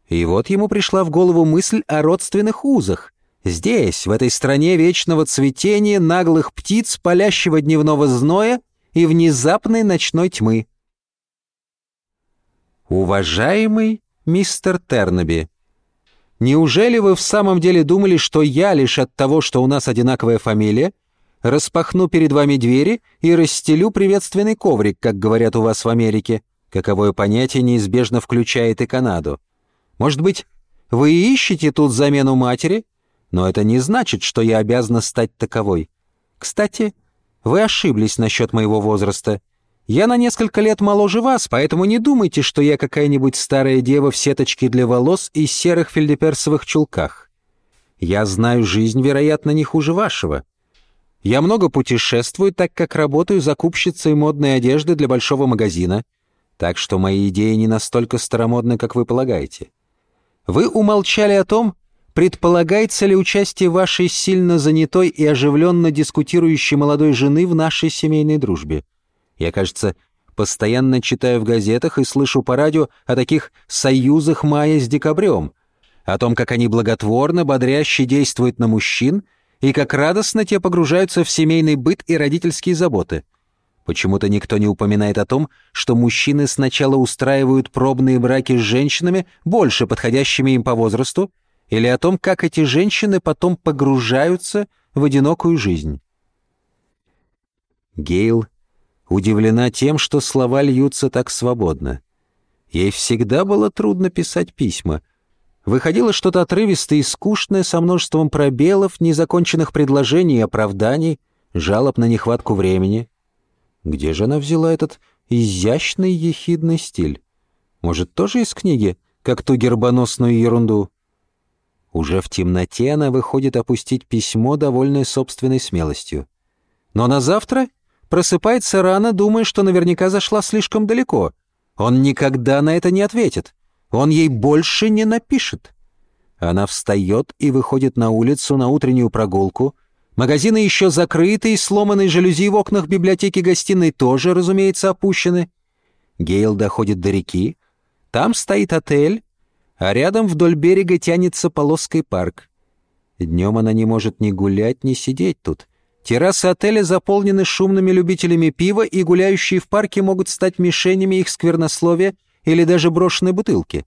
И вот ему пришла в голову мысль о родственных узах. Здесь, в этой стране вечного цветения, наглых птиц, палящего дневного зноя — и внезапной ночной тьмы. Уважаемый мистер Тернеби, неужели вы в самом деле думали, что я лишь от того, что у нас одинаковая фамилия, распахну перед вами двери и расстелю приветственный коврик, как говорят у вас в Америке, каковое понятие неизбежно включает и Канаду? Может быть, вы ищете тут замену матери, но это не значит, что я обязана стать таковой. Кстати, вы ошиблись насчет моего возраста. Я на несколько лет моложе вас, поэтому не думайте, что я какая-нибудь старая дева в сеточке для волос и серых фельдеперсовых чулках. Я знаю жизнь, вероятно, не хуже вашего. Я много путешествую, так как работаю закупщицей модной одежды для большого магазина, так что мои идеи не настолько старомодны, как вы полагаете. Вы умолчали о том, Предполагается ли участие вашей сильно занятой и оживленно дискутирующей молодой жены в нашей семейной дружбе? Я, кажется, постоянно читаю в газетах и слышу по радио о таких союзах мая с декабрем, о том, как они благотворно, бодряще действуют на мужчин и как радостно те погружаются в семейный быт и родительские заботы. Почему-то никто не упоминает о том, что мужчины сначала устраивают пробные браки с женщинами, больше подходящими им по возрасту, или о том, как эти женщины потом погружаются в одинокую жизнь. Гейл удивлена тем, что слова льются так свободно. Ей всегда было трудно писать письма. Выходило что-то отрывистое и скучное со множеством пробелов, незаконченных предложений и оправданий, жалоб на нехватку времени. Где же она взяла этот изящный ехидный стиль? Может, тоже из книги, как ту гербоносную ерунду? Уже в темноте она выходит опустить письмо, довольное собственной смелостью. Но на завтра просыпается рано, думая, что наверняка зашла слишком далеко. Он никогда на это не ответит. Он ей больше не напишет. Она встает и выходит на улицу на утреннюю прогулку. Магазины еще закрыты, и сломанные жалюзи в окнах библиотеки-гостиной тоже, разумеется, опущены. Гейл доходит до реки. Там стоит отель, а рядом вдоль берега тянется полоской парк. Днем она не может ни гулять, ни сидеть тут. Террасы отеля заполнены шумными любителями пива, и гуляющие в парке могут стать мишенями их сквернословия или даже брошенной бутылки.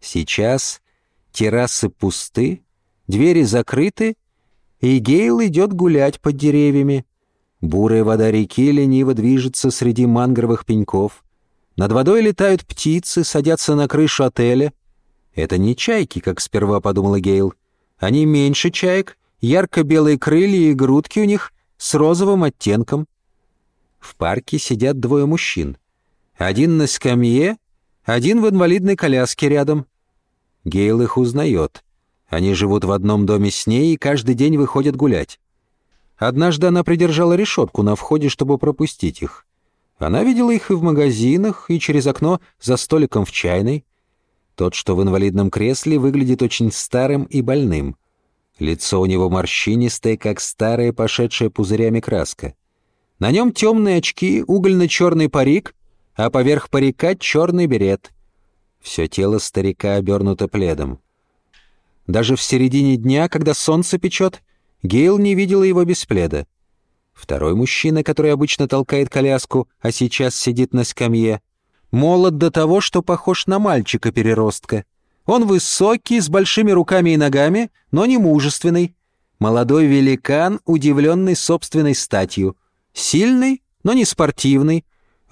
Сейчас террасы пусты, двери закрыты, и Гейл идет гулять под деревьями. Бурая вода реки лениво движется среди мангровых пеньков. Над водой летают птицы, садятся на крышу отеля. Это не чайки, как сперва подумала Гейл. Они меньше чаек — Ярко-белые крылья и грудки у них с розовым оттенком. В парке сидят двое мужчин. Один на скамье, один в инвалидной коляске рядом. Гейл их узнает. Они живут в одном доме с ней и каждый день выходят гулять. Однажды она придержала решетку на входе, чтобы пропустить их. Она видела их и в магазинах, и через окно за столиком в чайной. Тот, что в инвалидном кресле, выглядит очень старым и больным. Лицо у него морщинистое, как старая, пошедшая пузырями краска. На нем темные очки, угольно-черный парик, а поверх парика черный берет. Все тело старика обернуто пледом. Даже в середине дня, когда солнце печет, Гейл не видела его без пледа. Второй мужчина, который обычно толкает коляску, а сейчас сидит на скамье, молод до того, что похож на мальчика-переростка. Он высокий, с большими руками и ногами, но не мужественный. Молодой великан, удивленный собственной статью. Сильный, но не спортивный.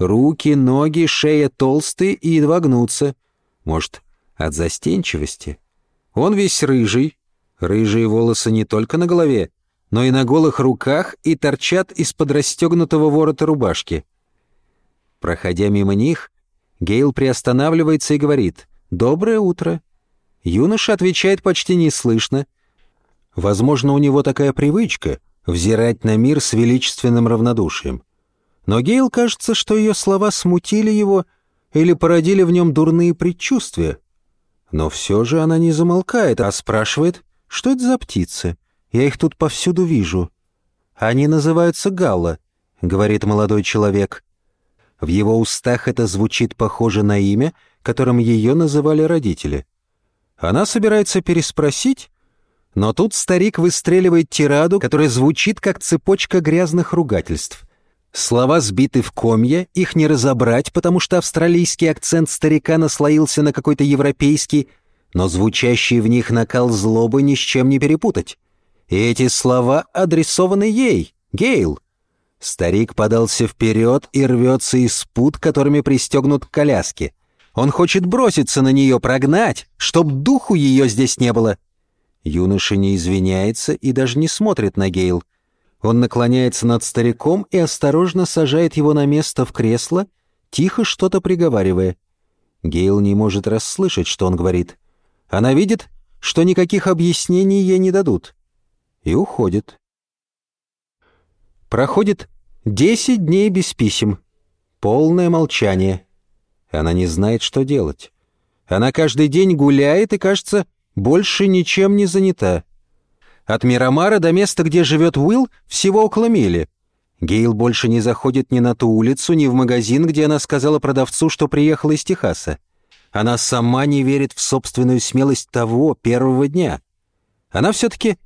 Руки, ноги, шея толстые и едва гнутся. Может, от застенчивости? Он весь рыжий. Рыжие волосы не только на голове, но и на голых руках и торчат из-под расстегнутого ворота рубашки. Проходя мимо них, Гейл приостанавливается и говорит «Доброе утро». Юноша отвечает почти неслышно. Возможно, у него такая привычка — взирать на мир с величественным равнодушием. Но Гейл кажется, что ее слова смутили его или породили в нем дурные предчувствия. Но все же она не замолкает, а спрашивает, что это за птицы? Я их тут повсюду вижу. Они называются галла, — говорит молодой человек. В его устах это звучит похоже на имя — которым ее называли родители. Она собирается переспросить, но тут старик выстреливает тираду, которая звучит как цепочка грязных ругательств. Слова сбиты в комья, их не разобрать, потому что австралийский акцент старика наслоился на какой-то европейский, но звучащий в них накал злобы ни с чем не перепутать. И эти слова адресованы ей, Гейл. Старик подался вперед и рвется из пут, которыми пристегнут к коляске. Он хочет броситься на нее, прогнать, чтоб духу ее здесь не было. Юноша не извиняется и даже не смотрит на Гейл. Он наклоняется над стариком и осторожно сажает его на место в кресло, тихо что-то приговаривая. Гейл не может расслышать, что он говорит. Она видит, что никаких объяснений ей не дадут. И уходит. Проходит десять дней без писем. Полное молчание. Она не знает, что делать. Она каждый день гуляет и, кажется, больше ничем не занята. От Мирамара до места, где живет Уилл, всего около мили. Гейл больше не заходит ни на ту улицу, ни в магазин, где она сказала продавцу, что приехала из Техаса. Она сама не верит в собственную смелость того первого дня. Она все-таки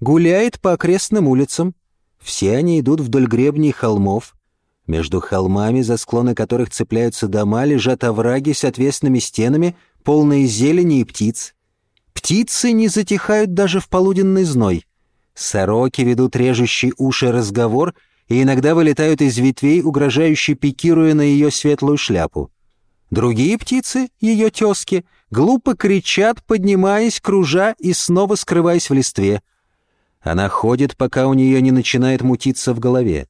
гуляет по окрестным улицам. Все они идут вдоль гребней холмов. Между холмами, за склоны которых цепляются дома, лежат овраги с отвесными стенами, полные зелени и птиц. Птицы не затихают даже в полуденный зной. Сороки ведут режущий уши разговор и иногда вылетают из ветвей, угрожающе пикируя на ее светлую шляпу. Другие птицы, ее тезки, глупо кричат, поднимаясь, кружа и снова скрываясь в листве. Она ходит, пока у нее не начинает мутиться в голове.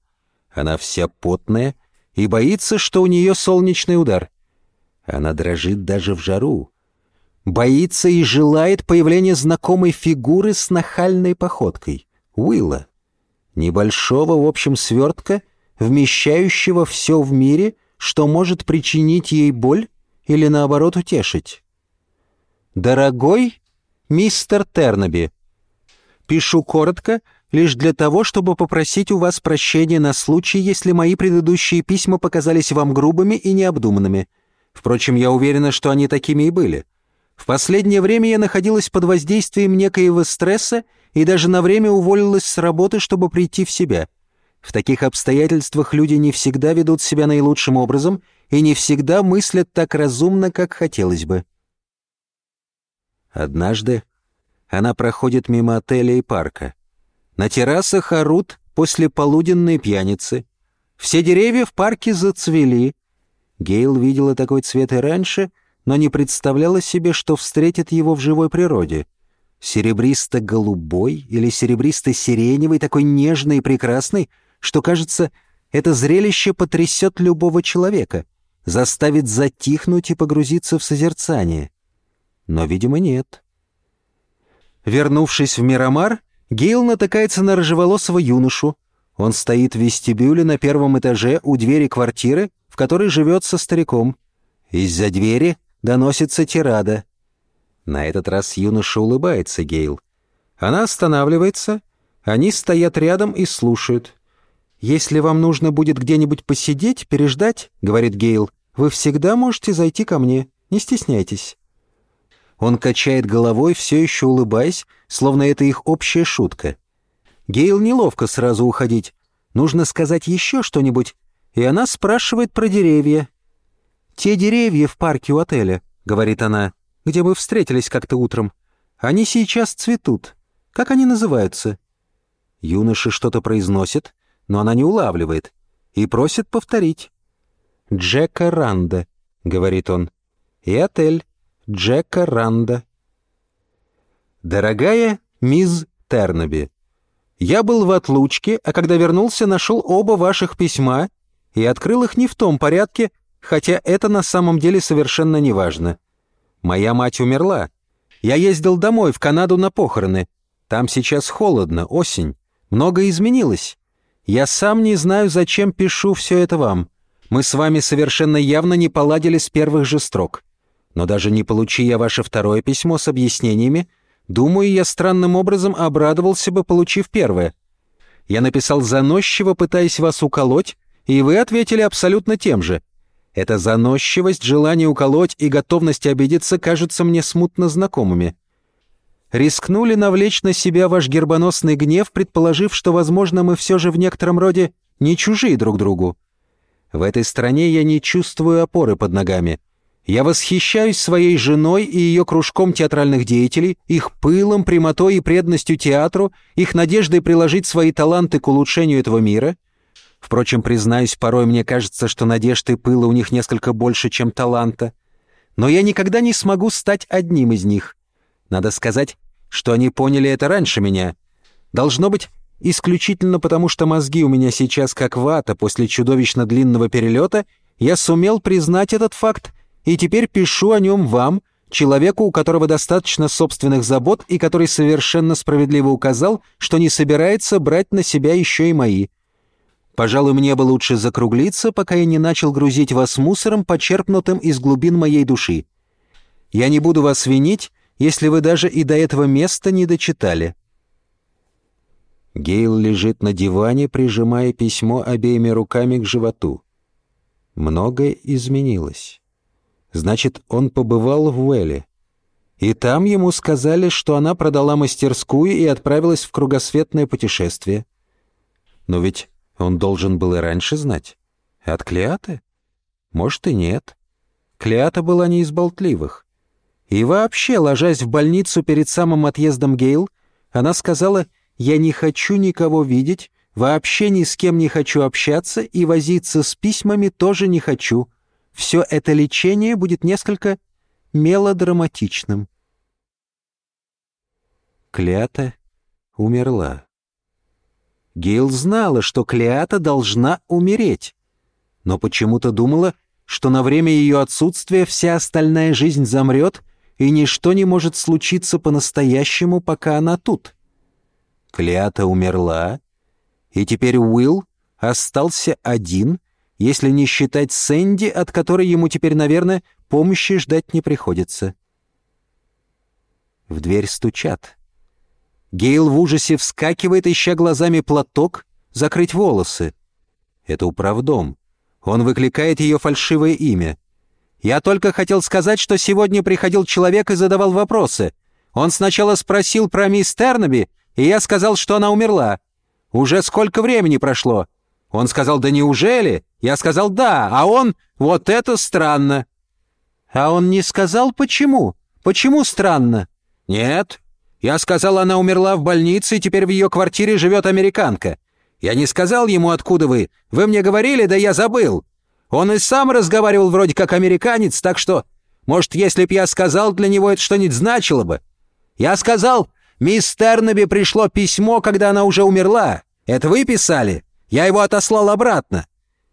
Она вся потная и боится, что у нее солнечный удар. Она дрожит даже в жару. Боится и желает появления знакомой фигуры с нахальной походкой. Уилла. Небольшого, в общем, свертка, вмещающего все в мире, что может причинить ей боль или, наоборот, утешить. «Дорогой мистер Тернаби, пишу коротко, лишь для того, чтобы попросить у вас прощения на случай, если мои предыдущие письма показались вам грубыми и необдуманными. Впрочем, я уверена, что они такими и были. В последнее время я находилась под воздействием некоего стресса и даже на время уволилась с работы, чтобы прийти в себя. В таких обстоятельствах люди не всегда ведут себя наилучшим образом и не всегда мыслят так разумно, как хотелось бы. Однажды она проходит мимо отеля и парка. На террасах орут после полуденной пьяницы. Все деревья в парке зацвели. Гейл видела такой цвет и раньше, но не представляла себе, что встретит его в живой природе. Серебристо-голубой или серебристо-сиреневый, такой нежный и прекрасный, что, кажется, это зрелище потрясет любого человека, заставит затихнуть и погрузиться в созерцание. Но, видимо, нет. Вернувшись в Мирамар, Гейл натыкается на рыжеволосого юношу. Он стоит в вестибюле на первом этаже у двери квартиры, в которой живет со стариком. Из-за двери доносится тирада. На этот раз юноша улыбается Гейл. Она останавливается, они стоят рядом и слушают. «Если вам нужно будет где-нибудь посидеть, переждать, — говорит Гейл, — вы всегда можете зайти ко мне, не стесняйтесь». Он качает головой, все еще улыбаясь, словно это их общая шутка. Гейл неловко сразу уходить. Нужно сказать еще что-нибудь. И она спрашивает про деревья. «Те деревья в парке у отеля», — говорит она, — «где мы встретились как-то утром. Они сейчас цветут. Как они называются?» Юноша что-то произносит, но она не улавливает и просит повторить. «Джека Ранда», — говорит он, — «и отель». Джека Ранда. «Дорогая мисс Тернаби, я был в отлучке, а когда вернулся, нашел оба ваших письма и открыл их не в том порядке, хотя это на самом деле совершенно не важно. Моя мать умерла. Я ездил домой, в Канаду на похороны. Там сейчас холодно, осень. Многое изменилось. Я сам не знаю, зачем пишу все это вам. Мы с вами совершенно явно не поладили с первых же строк. Но даже не получи я ваше второе письмо с объяснениями, думаю, я странным образом обрадовался бы, получив первое. Я написал заносчиво, пытаясь вас уколоть, и вы ответили абсолютно тем же. Эта заносчивость, желание уколоть и готовность обидеться кажутся мне смутно знакомыми. Рискнули навлечь на себя ваш гербоносный гнев, предположив, что, возможно, мы все же в некотором роде не чужие друг другу. В этой стране я не чувствую опоры под ногами — я восхищаюсь своей женой и ее кружком театральных деятелей, их пылом, прямотой и преданностью театру, их надеждой приложить свои таланты к улучшению этого мира. Впрочем, признаюсь, порой мне кажется, что надежды и пыла у них несколько больше, чем таланта. Но я никогда не смогу стать одним из них. Надо сказать, что они поняли это раньше меня. Должно быть, исключительно потому, что мозги у меня сейчас как вата после чудовищно длинного перелета, я сумел признать этот факт и теперь пишу о нем вам, человеку, у которого достаточно собственных забот и который совершенно справедливо указал, что не собирается брать на себя еще и мои. Пожалуй, мне бы лучше закруглиться, пока я не начал грузить вас мусором, почерпнутым из глубин моей души. Я не буду вас винить, если вы даже и до этого места не дочитали». Гейл лежит на диване, прижимая письмо обеими руками к животу. Многое изменилось. Значит, он побывал в Уэлле. И там ему сказали, что она продала мастерскую и отправилась в кругосветное путешествие. Но ведь он должен был и раньше знать. От Клеаты? Может и нет. Клеата была не из болтливых. И вообще, ложась в больницу перед самым отъездом Гейл, она сказала, «Я не хочу никого видеть, вообще ни с кем не хочу общаться и возиться с письмами тоже не хочу. Все это лечение будет несколько мелодраматичным». Клеата умерла. Гейл знала, что Клеата должна умереть, но почему-то думала, что на время ее отсутствия вся остальная жизнь замрет, и ничто не может случиться по-настоящему, пока она тут. Клеата умерла, и теперь Уилл остался один, если не считать Сэнди, от которой ему теперь, наверное, помощи ждать не приходится. В дверь стучат. Гейл в ужасе вскакивает, ища глазами платок, закрыть волосы. Это управдом. Он выкликает ее фальшивое имя. «Я только хотел сказать, что сегодня приходил человек и задавал вопросы. Он сначала спросил про мисс Тернаби, и я сказал, что она умерла. Уже сколько времени прошло?» Он сказал, «Да неужели?» Я сказал, «Да», а он, «Вот это странно». «А он не сказал, почему? Почему странно?» «Нет. Я сказал, она умерла в больнице, и теперь в ее квартире живет американка. Я не сказал ему, откуда вы. Вы мне говорили, да я забыл. Он и сам разговаривал вроде как американец, так что, может, если б я сказал, для него это что-нибудь значило бы. Я сказал, мисс Тернаби пришло письмо, когда она уже умерла. Это вы писали? Я его отослал обратно.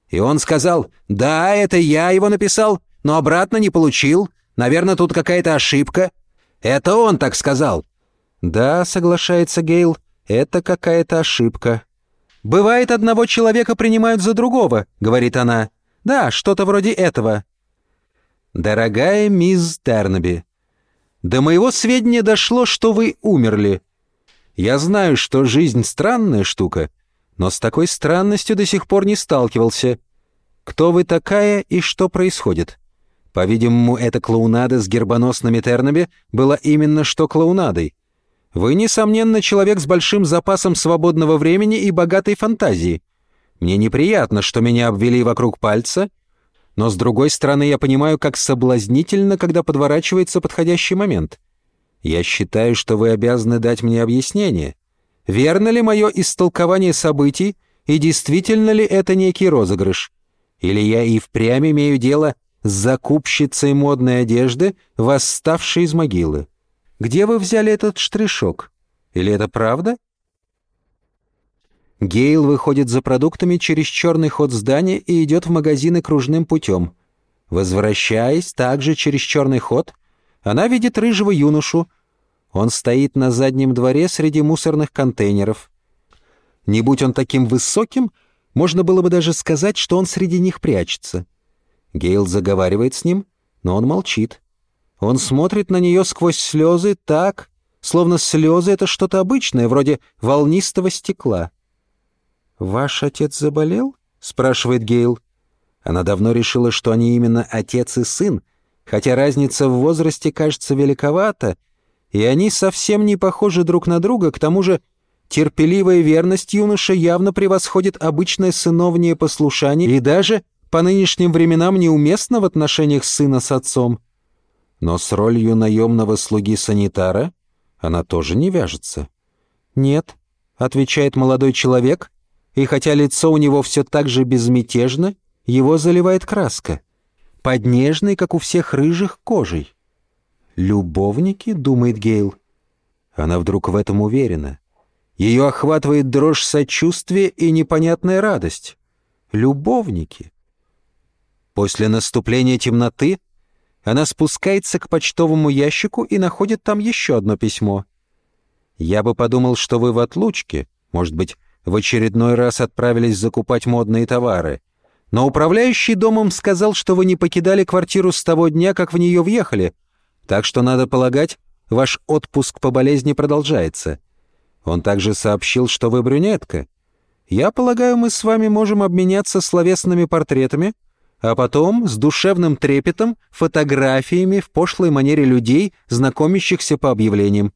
И он сказал, да, это я его написал, но обратно не получил. Наверное, тут какая-то ошибка. Это он так сказал. Да, соглашается Гейл, это какая-то ошибка. «Бывает, одного человека принимают за другого», — говорит она. «Да, что-то вроде этого». «Дорогая мисс Тернби, до моего сведения дошло, что вы умерли. Я знаю, что жизнь — странная штука, но с такой странностью до сих пор не сталкивался. Кто вы такая и что происходит?» По-видимому, эта клоунада с гербоносными Тернами была именно что клоунадой. Вы, несомненно, человек с большим запасом свободного времени и богатой фантазии. Мне неприятно, что меня обвели вокруг пальца, но, с другой стороны, я понимаю, как соблазнительно, когда подворачивается подходящий момент. Я считаю, что вы обязаны дать мне объяснение. Верно ли мое истолкование событий, и действительно ли это некий розыгрыш? Или я и впрямь имею дело с закупщицей модной одежды, восставшей из могилы? Где вы взяли этот штришок? Или это правда?» Гейл выходит за продуктами через черный ход здания и идет в магазины кружным путем. Возвращаясь также через черный ход, она видит рыжего юношу. Он стоит на заднем дворе среди мусорных контейнеров. Не будь он таким высоким, можно было бы даже сказать, что он среди них прячется. Гейл заговаривает с ним, но он молчит. Он смотрит на нее сквозь слезы так, словно слезы — это что-то обычное, вроде волнистого стекла. «Ваш отец заболел?» — спрашивает Гейл. Она давно решила, что они именно отец и сын, хотя разница в возрасте кажется великовата, и они совсем не похожи друг на друга, к тому же терпеливая верность юноша явно превосходит обычное сыновнее послушание и даже по нынешним временам неуместно в отношениях сына с отцом. Но с ролью наемного слуги-санитара она тоже не вяжется. «Нет», — отвечает молодой человек, и хотя лицо у него все так же безмятежно, его заливает краска, под нежной, как у всех рыжих, кожей. «Любовники?» — думает Гейл. Она вдруг в этом уверена. Ее охватывает дрожь сочувствия и непонятная радость. Любовники. После наступления темноты она спускается к почтовому ящику и находит там еще одно письмо. «Я бы подумал, что вы в отлучке, может быть, в очередной раз отправились закупать модные товары. Но управляющий домом сказал, что вы не покидали квартиру с того дня, как в нее въехали, так что, надо полагать, ваш отпуск по болезни продолжается. Он также сообщил, что вы брюнетка. Я полагаю, мы с вами можем обменяться словесными портретами, а потом с душевным трепетом фотографиями в пошлой манере людей, знакомящихся по объявлениям.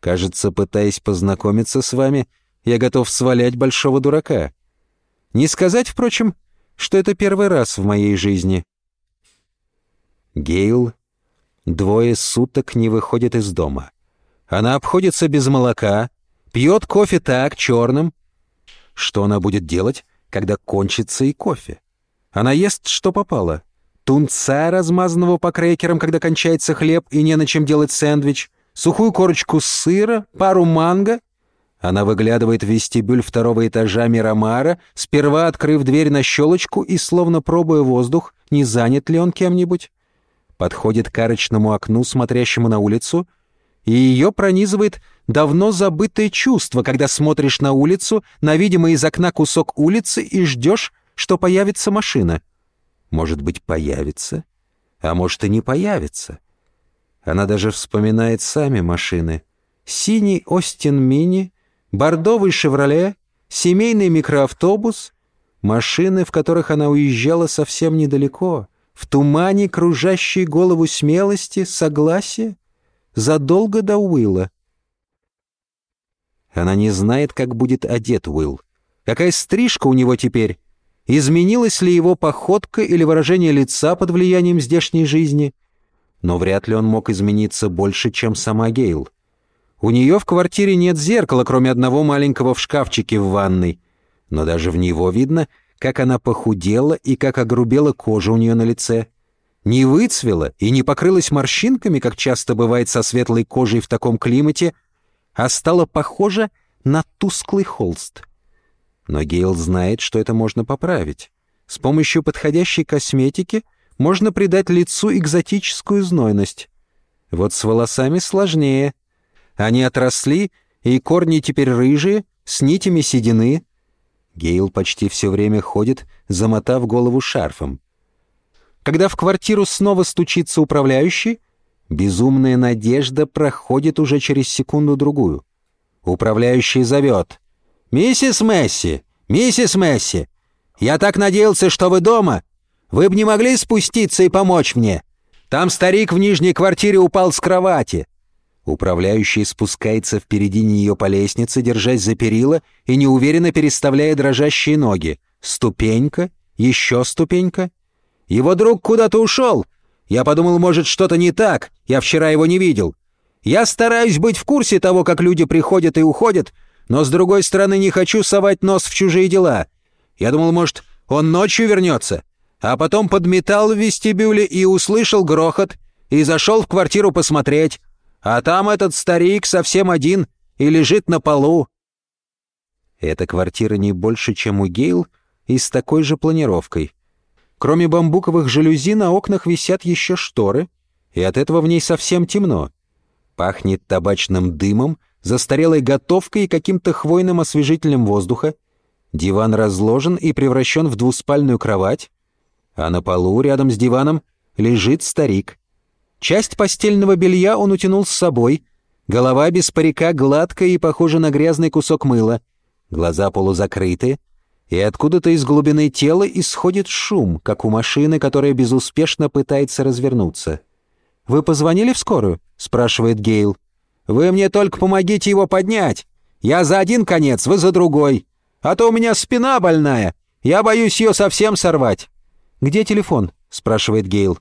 Кажется, пытаясь познакомиться с вами, я готов свалять большого дурака. Не сказать, впрочем, что это первый раз в моей жизни». Гейл двое суток не выходит из дома. Она обходится без молока, пьет кофе так, черным. Что она будет делать, когда кончится и кофе? Она ест, что попало. Тунца, размазанного по крекерам, когда кончается хлеб и не на чем делать сэндвич, сухую корочку сыра, пару манго. Она выглядывает в вестибюль второго этажа Мирамара, сперва открыв дверь на щелочку и словно пробуя воздух, не занят ли он кем-нибудь. Подходит к арочному окну, смотрящему на улицу, и ее пронизывает давно забытое чувство, когда смотришь на улицу, на видимый из окна кусок улицы и ждешь, что появится машина. Может быть, появится, а может и не появится. Она даже вспоминает сами машины. Синий Остин Мини, бордовый «Шевроле», семейный микроавтобус, машины, в которых она уезжала совсем недалеко, в тумане, кружащей голову смелости, согласия, задолго до Уилла. Она не знает, как будет одет Уилл. Какая стрижка у него теперь? Изменилась ли его походка или выражение лица под влиянием здешней жизни? Но вряд ли он мог измениться больше, чем сама Гейл. У нее в квартире нет зеркала, кроме одного маленького в шкафчике в ванной. Но даже в него видно, как она похудела и как огрубела кожа у нее на лице. Не выцвела и не покрылась морщинками, как часто бывает со светлой кожей в таком климате, а стала похожа на тусклый холст. Но Гейл знает, что это можно поправить. С помощью подходящей косметики можно придать лицу экзотическую знойность. Вот с волосами сложнее. Они отросли, и корни теперь рыжие, с нитями седины. Гейл почти все время ходит, замотав голову шарфом. Когда в квартиру снова стучится управляющий, безумная надежда проходит уже через секунду-другую. Управляющий зовет — «Миссис Месси! Миссис Месси! Я так надеялся, что вы дома! Вы бы не могли спуститься и помочь мне? Там старик в нижней квартире упал с кровати!» Управляющий спускается впереди нее по лестнице, держась за перила и неуверенно переставляя дрожащие ноги. Ступенька, еще ступенька. Его друг куда-то ушел. Я подумал, может, что-то не так. Я вчера его не видел. Я стараюсь быть в курсе того, как люди приходят и уходят, но с другой стороны не хочу совать нос в чужие дела. Я думал, может, он ночью вернется, а потом подметал в вестибюле и услышал грохот, и зашел в квартиру посмотреть, а там этот старик совсем один и лежит на полу. Эта квартира не больше, чем у Гейл, и с такой же планировкой. Кроме бамбуковых жалюзи на окнах висят еще шторы, и от этого в ней совсем темно. Пахнет табачным дымом, застарелой готовкой и каким-то хвойным освежителем воздуха. Диван разложен и превращен в двуспальную кровать, а на полу рядом с диваном лежит старик. Часть постельного белья он утянул с собой, голова без парика гладкая и похожа на грязный кусок мыла, глаза полузакрыты, и откуда-то из глубины тела исходит шум, как у машины, которая безуспешно пытается развернуться. «Вы позвонили в скорую?» — спрашивает Гейл. Вы мне только помогите его поднять. Я за один конец, вы за другой. А то у меня спина больная. Я боюсь ее совсем сорвать». «Где телефон?» — спрашивает Гейл.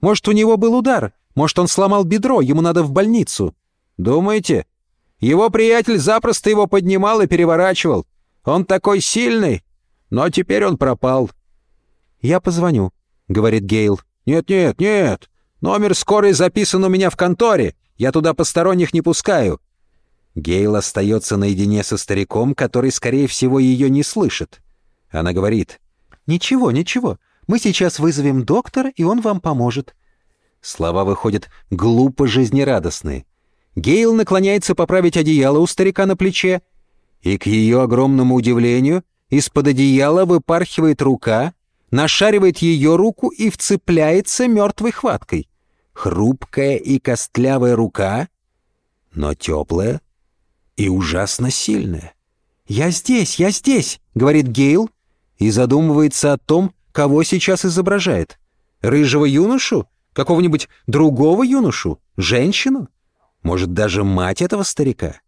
«Может, у него был удар? Может, он сломал бедро, ему надо в больницу?» «Думаете? Его приятель запросто его поднимал и переворачивал. Он такой сильный, но теперь он пропал». «Я позвоню», — говорит Гейл. «Нет-нет, нет. Номер скорой записан у меня в конторе. Я туда посторонних не пускаю». Гейл остается наедине со стариком, который, скорее всего, ее не слышит. Она говорит, «Ничего, ничего, мы сейчас вызовем доктора, и он вам поможет». Слова выходят глупо жизнерадостные. Гейл наклоняется поправить одеяло у старика на плече, и, к ее огромному удивлению, из-под одеяла выпархивает рука, нашаривает ее руку и вцепляется мертвой хваткой хрупкая и костлявая рука, но теплая и ужасно сильная. «Я здесь, я здесь!» — говорит Гейл и задумывается о том, кого сейчас изображает. Рыжего юношу? Какого-нибудь другого юношу? Женщину? Может, даже мать этого старика?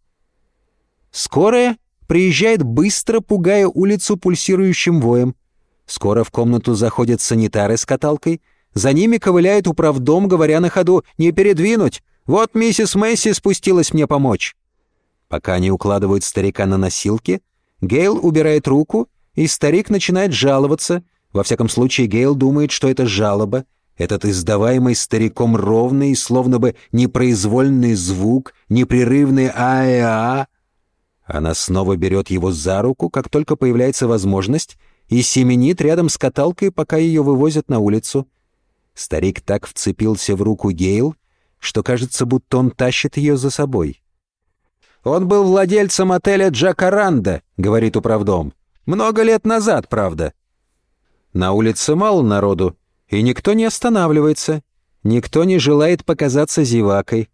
Скорая приезжает быстро, пугая улицу пульсирующим воем. Скоро в комнату заходят санитары с каталкой. За ними ковыляет управдом, говоря на ходу «Не передвинуть! Вот миссис Месси спустилась мне помочь!» Пока они укладывают старика на носилки, Гейл убирает руку, и старик начинает жаловаться. Во всяком случае, Гейл думает, что это жалоба. Этот издаваемый стариком ровный, словно бы непроизвольный звук, непрерывный а-а-а. Она снова берет его за руку, как только появляется возможность, и семенит рядом с каталкой, пока ее вывозят на улицу. Старик так вцепился в руку Гейл, что кажется, будто он тащит ее за собой. «Он был владельцем отеля «Джакаранда», — говорит управдом. «Много лет назад, правда». На улице мало народу, и никто не останавливается. Никто не желает показаться зевакой.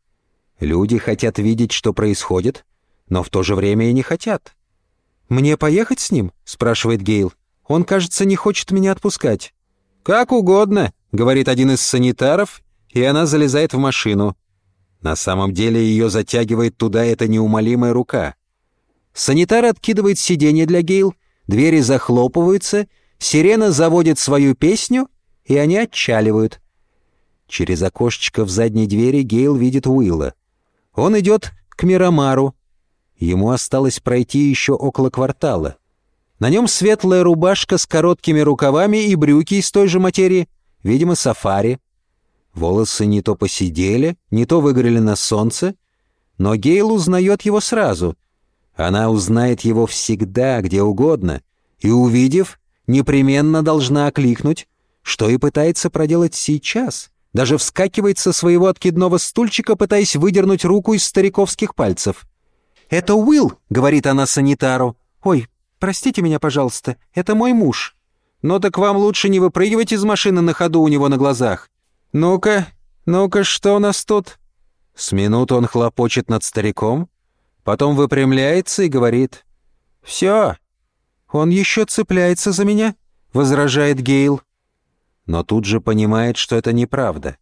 Люди хотят видеть, что происходит, но в то же время и не хотят. «Мне поехать с ним?» — спрашивает Гейл. «Он, кажется, не хочет меня отпускать». «Как угодно», — говорит один из санитаров, и она залезает в машину. На самом деле ее затягивает туда эта неумолимая рука. Санитар откидывает сиденье для Гейл, двери захлопываются, сирена заводит свою песню, и они отчаливают. Через окошечко в задней двери Гейл видит Уилла. Он идет к Мирамару. Ему осталось пройти еще около квартала. На нем светлая рубашка с короткими рукавами и брюки из той же материи, видимо, сафари. Волосы не то посидели, не то выгорели на солнце, но Гейл узнает его сразу. Она узнает его всегда, где угодно, и, увидев, непременно должна окликнуть, что и пытается проделать сейчас. Даже вскакивает со своего откидного стульчика, пытаясь выдернуть руку из стариковских пальцев. «Это Уилл», — говорит она санитару. «Ой, простите меня, пожалуйста, это мой муж». «Ну так вам лучше не выпрыгивать из машины на ходу у него на глазах. «Ну-ка, ну-ка, что у нас тут?» С минуту он хлопочет над стариком, потом выпрямляется и говорит. «Все, он еще цепляется за меня», — возражает Гейл. Но тут же понимает, что это неправда.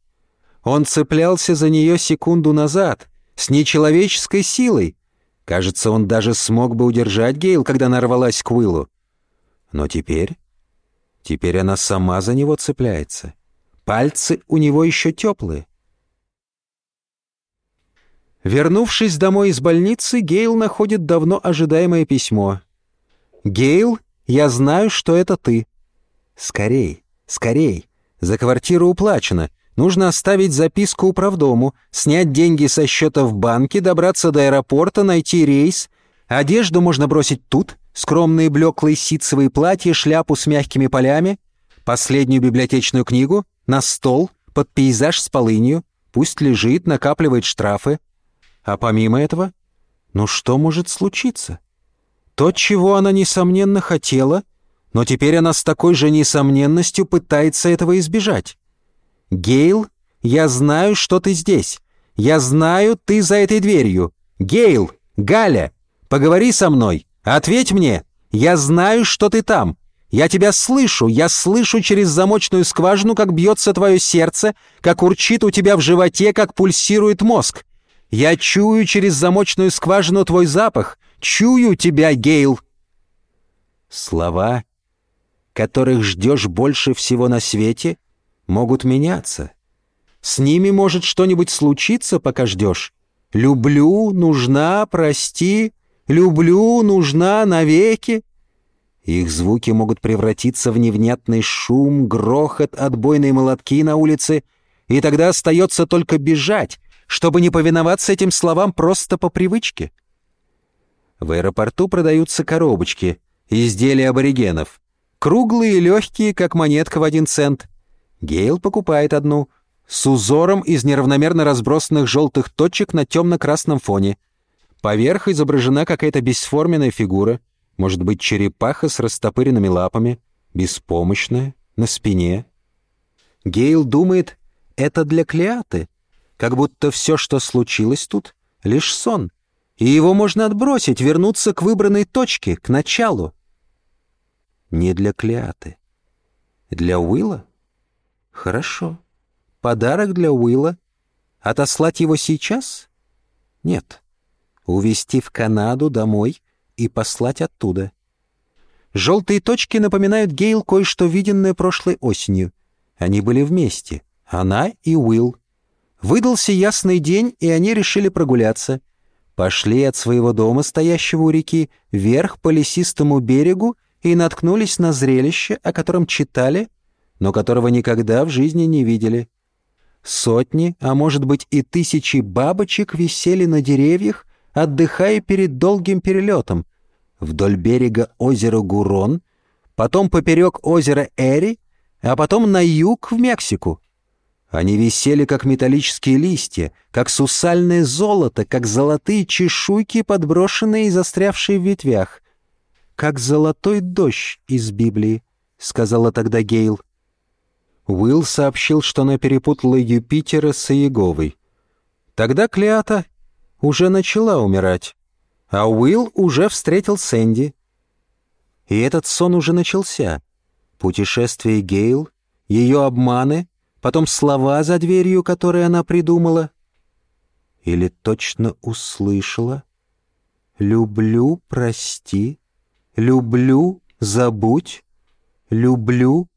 Он цеплялся за нее секунду назад, с нечеловеческой силой. Кажется, он даже смог бы удержать Гейл, когда нарвалась к Уиллу. Но теперь... Теперь она сама за него цепляется. Пальцы у него еще теплые. Вернувшись домой из больницы, Гейл находит давно ожидаемое письмо. «Гейл, я знаю, что это ты». «Скорей, скорей. За квартиру уплачено. Нужно оставить записку управдому, снять деньги со счета в банке, добраться до аэропорта, найти рейс. Одежду можно бросить тут, скромные блеклые ситцевые платья, шляпу с мягкими полями, последнюю библиотечную книгу, на стол, под пейзаж с полынью, пусть лежит, накапливает штрафы. А помимо этого, ну что может случиться? То, чего она, несомненно, хотела, но теперь она с такой же несомненностью пытается этого избежать. «Гейл, я знаю, что ты здесь. Я знаю, ты за этой дверью. Гейл, Галя, поговори со мной. Ответь мне. Я знаю, что ты там. Я тебя слышу, я слышу через замочную скважину, как бьется твое сердце, как урчит у тебя в животе, как пульсирует мозг. Я чую через замочную скважину твой запах, чую тебя, Гейл. Слова, которых ждешь больше всего на свете, могут меняться. С ними может что-нибудь случиться, пока ждешь. Люблю, нужна, прости, люблю, нужна навеки. Их звуки могут превратиться в невнятный шум, грохот, отбойные молотки на улице, и тогда остается только бежать, чтобы не повиноваться этим словам просто по привычке. В аэропорту продаются коробочки, изделия аборигенов. Круглые и легкие, как монетка в один цент. Гейл покупает одну, с узором из неравномерно разбросанных желтых точек на темно-красном фоне. Поверх изображена какая-то бесформенная фигура — может быть, черепаха с растопыренными лапами, беспомощная, на спине. Гейл думает, это для Клеаты, как будто все, что случилось тут, лишь сон, и его можно отбросить, вернуться к выбранной точке, к началу. Не для Клеаты. Для Уилла? Хорошо. Подарок для Уилла. Отослать его сейчас? Нет. Увезти в Канаду домой и послать оттуда. Желтые точки напоминают Гейл кое-что виденное прошлой осенью. Они были вместе, она и Уилл. Выдался ясный день, и они решили прогуляться. Пошли от своего дома, стоящего у реки, вверх по лесистому берегу и наткнулись на зрелище, о котором читали, но которого никогда в жизни не видели. Сотни, а может быть и тысячи бабочек висели на деревьях, отдыхая перед долгим перелетом. Вдоль берега озера Гурон, потом поперек озера Эри, а потом на юг в Мексику. Они висели, как металлические листья, как сусальное золото, как золотые чешуйки, подброшенные и застрявшие в ветвях. «Как золотой дождь из Библии», — сказала тогда Гейл. Уилл сообщил, что она перепутала Юпитера с Иеговой. Тогда Клеата уже начала умирать, а Уилл уже встретил Сэнди. И этот сон уже начался. Путешествие Гейл, ее обманы, потом слова за дверью, которые она придумала. Или точно услышала «Люблю, прости, люблю, забудь, люблю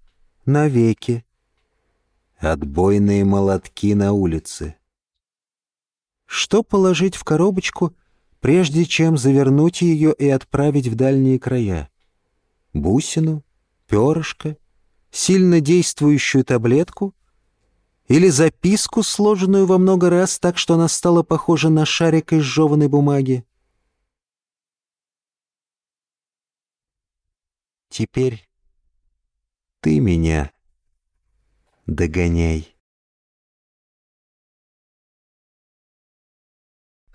навеки». Отбойные молотки на улице. Что положить в коробочку, прежде чем завернуть ее и отправить в дальние края? Бусину, перышко, сильно действующую таблетку или записку, сложенную во много раз так, что она стала похожа на шарик из жеванной бумаги? Теперь ты меня догоняй.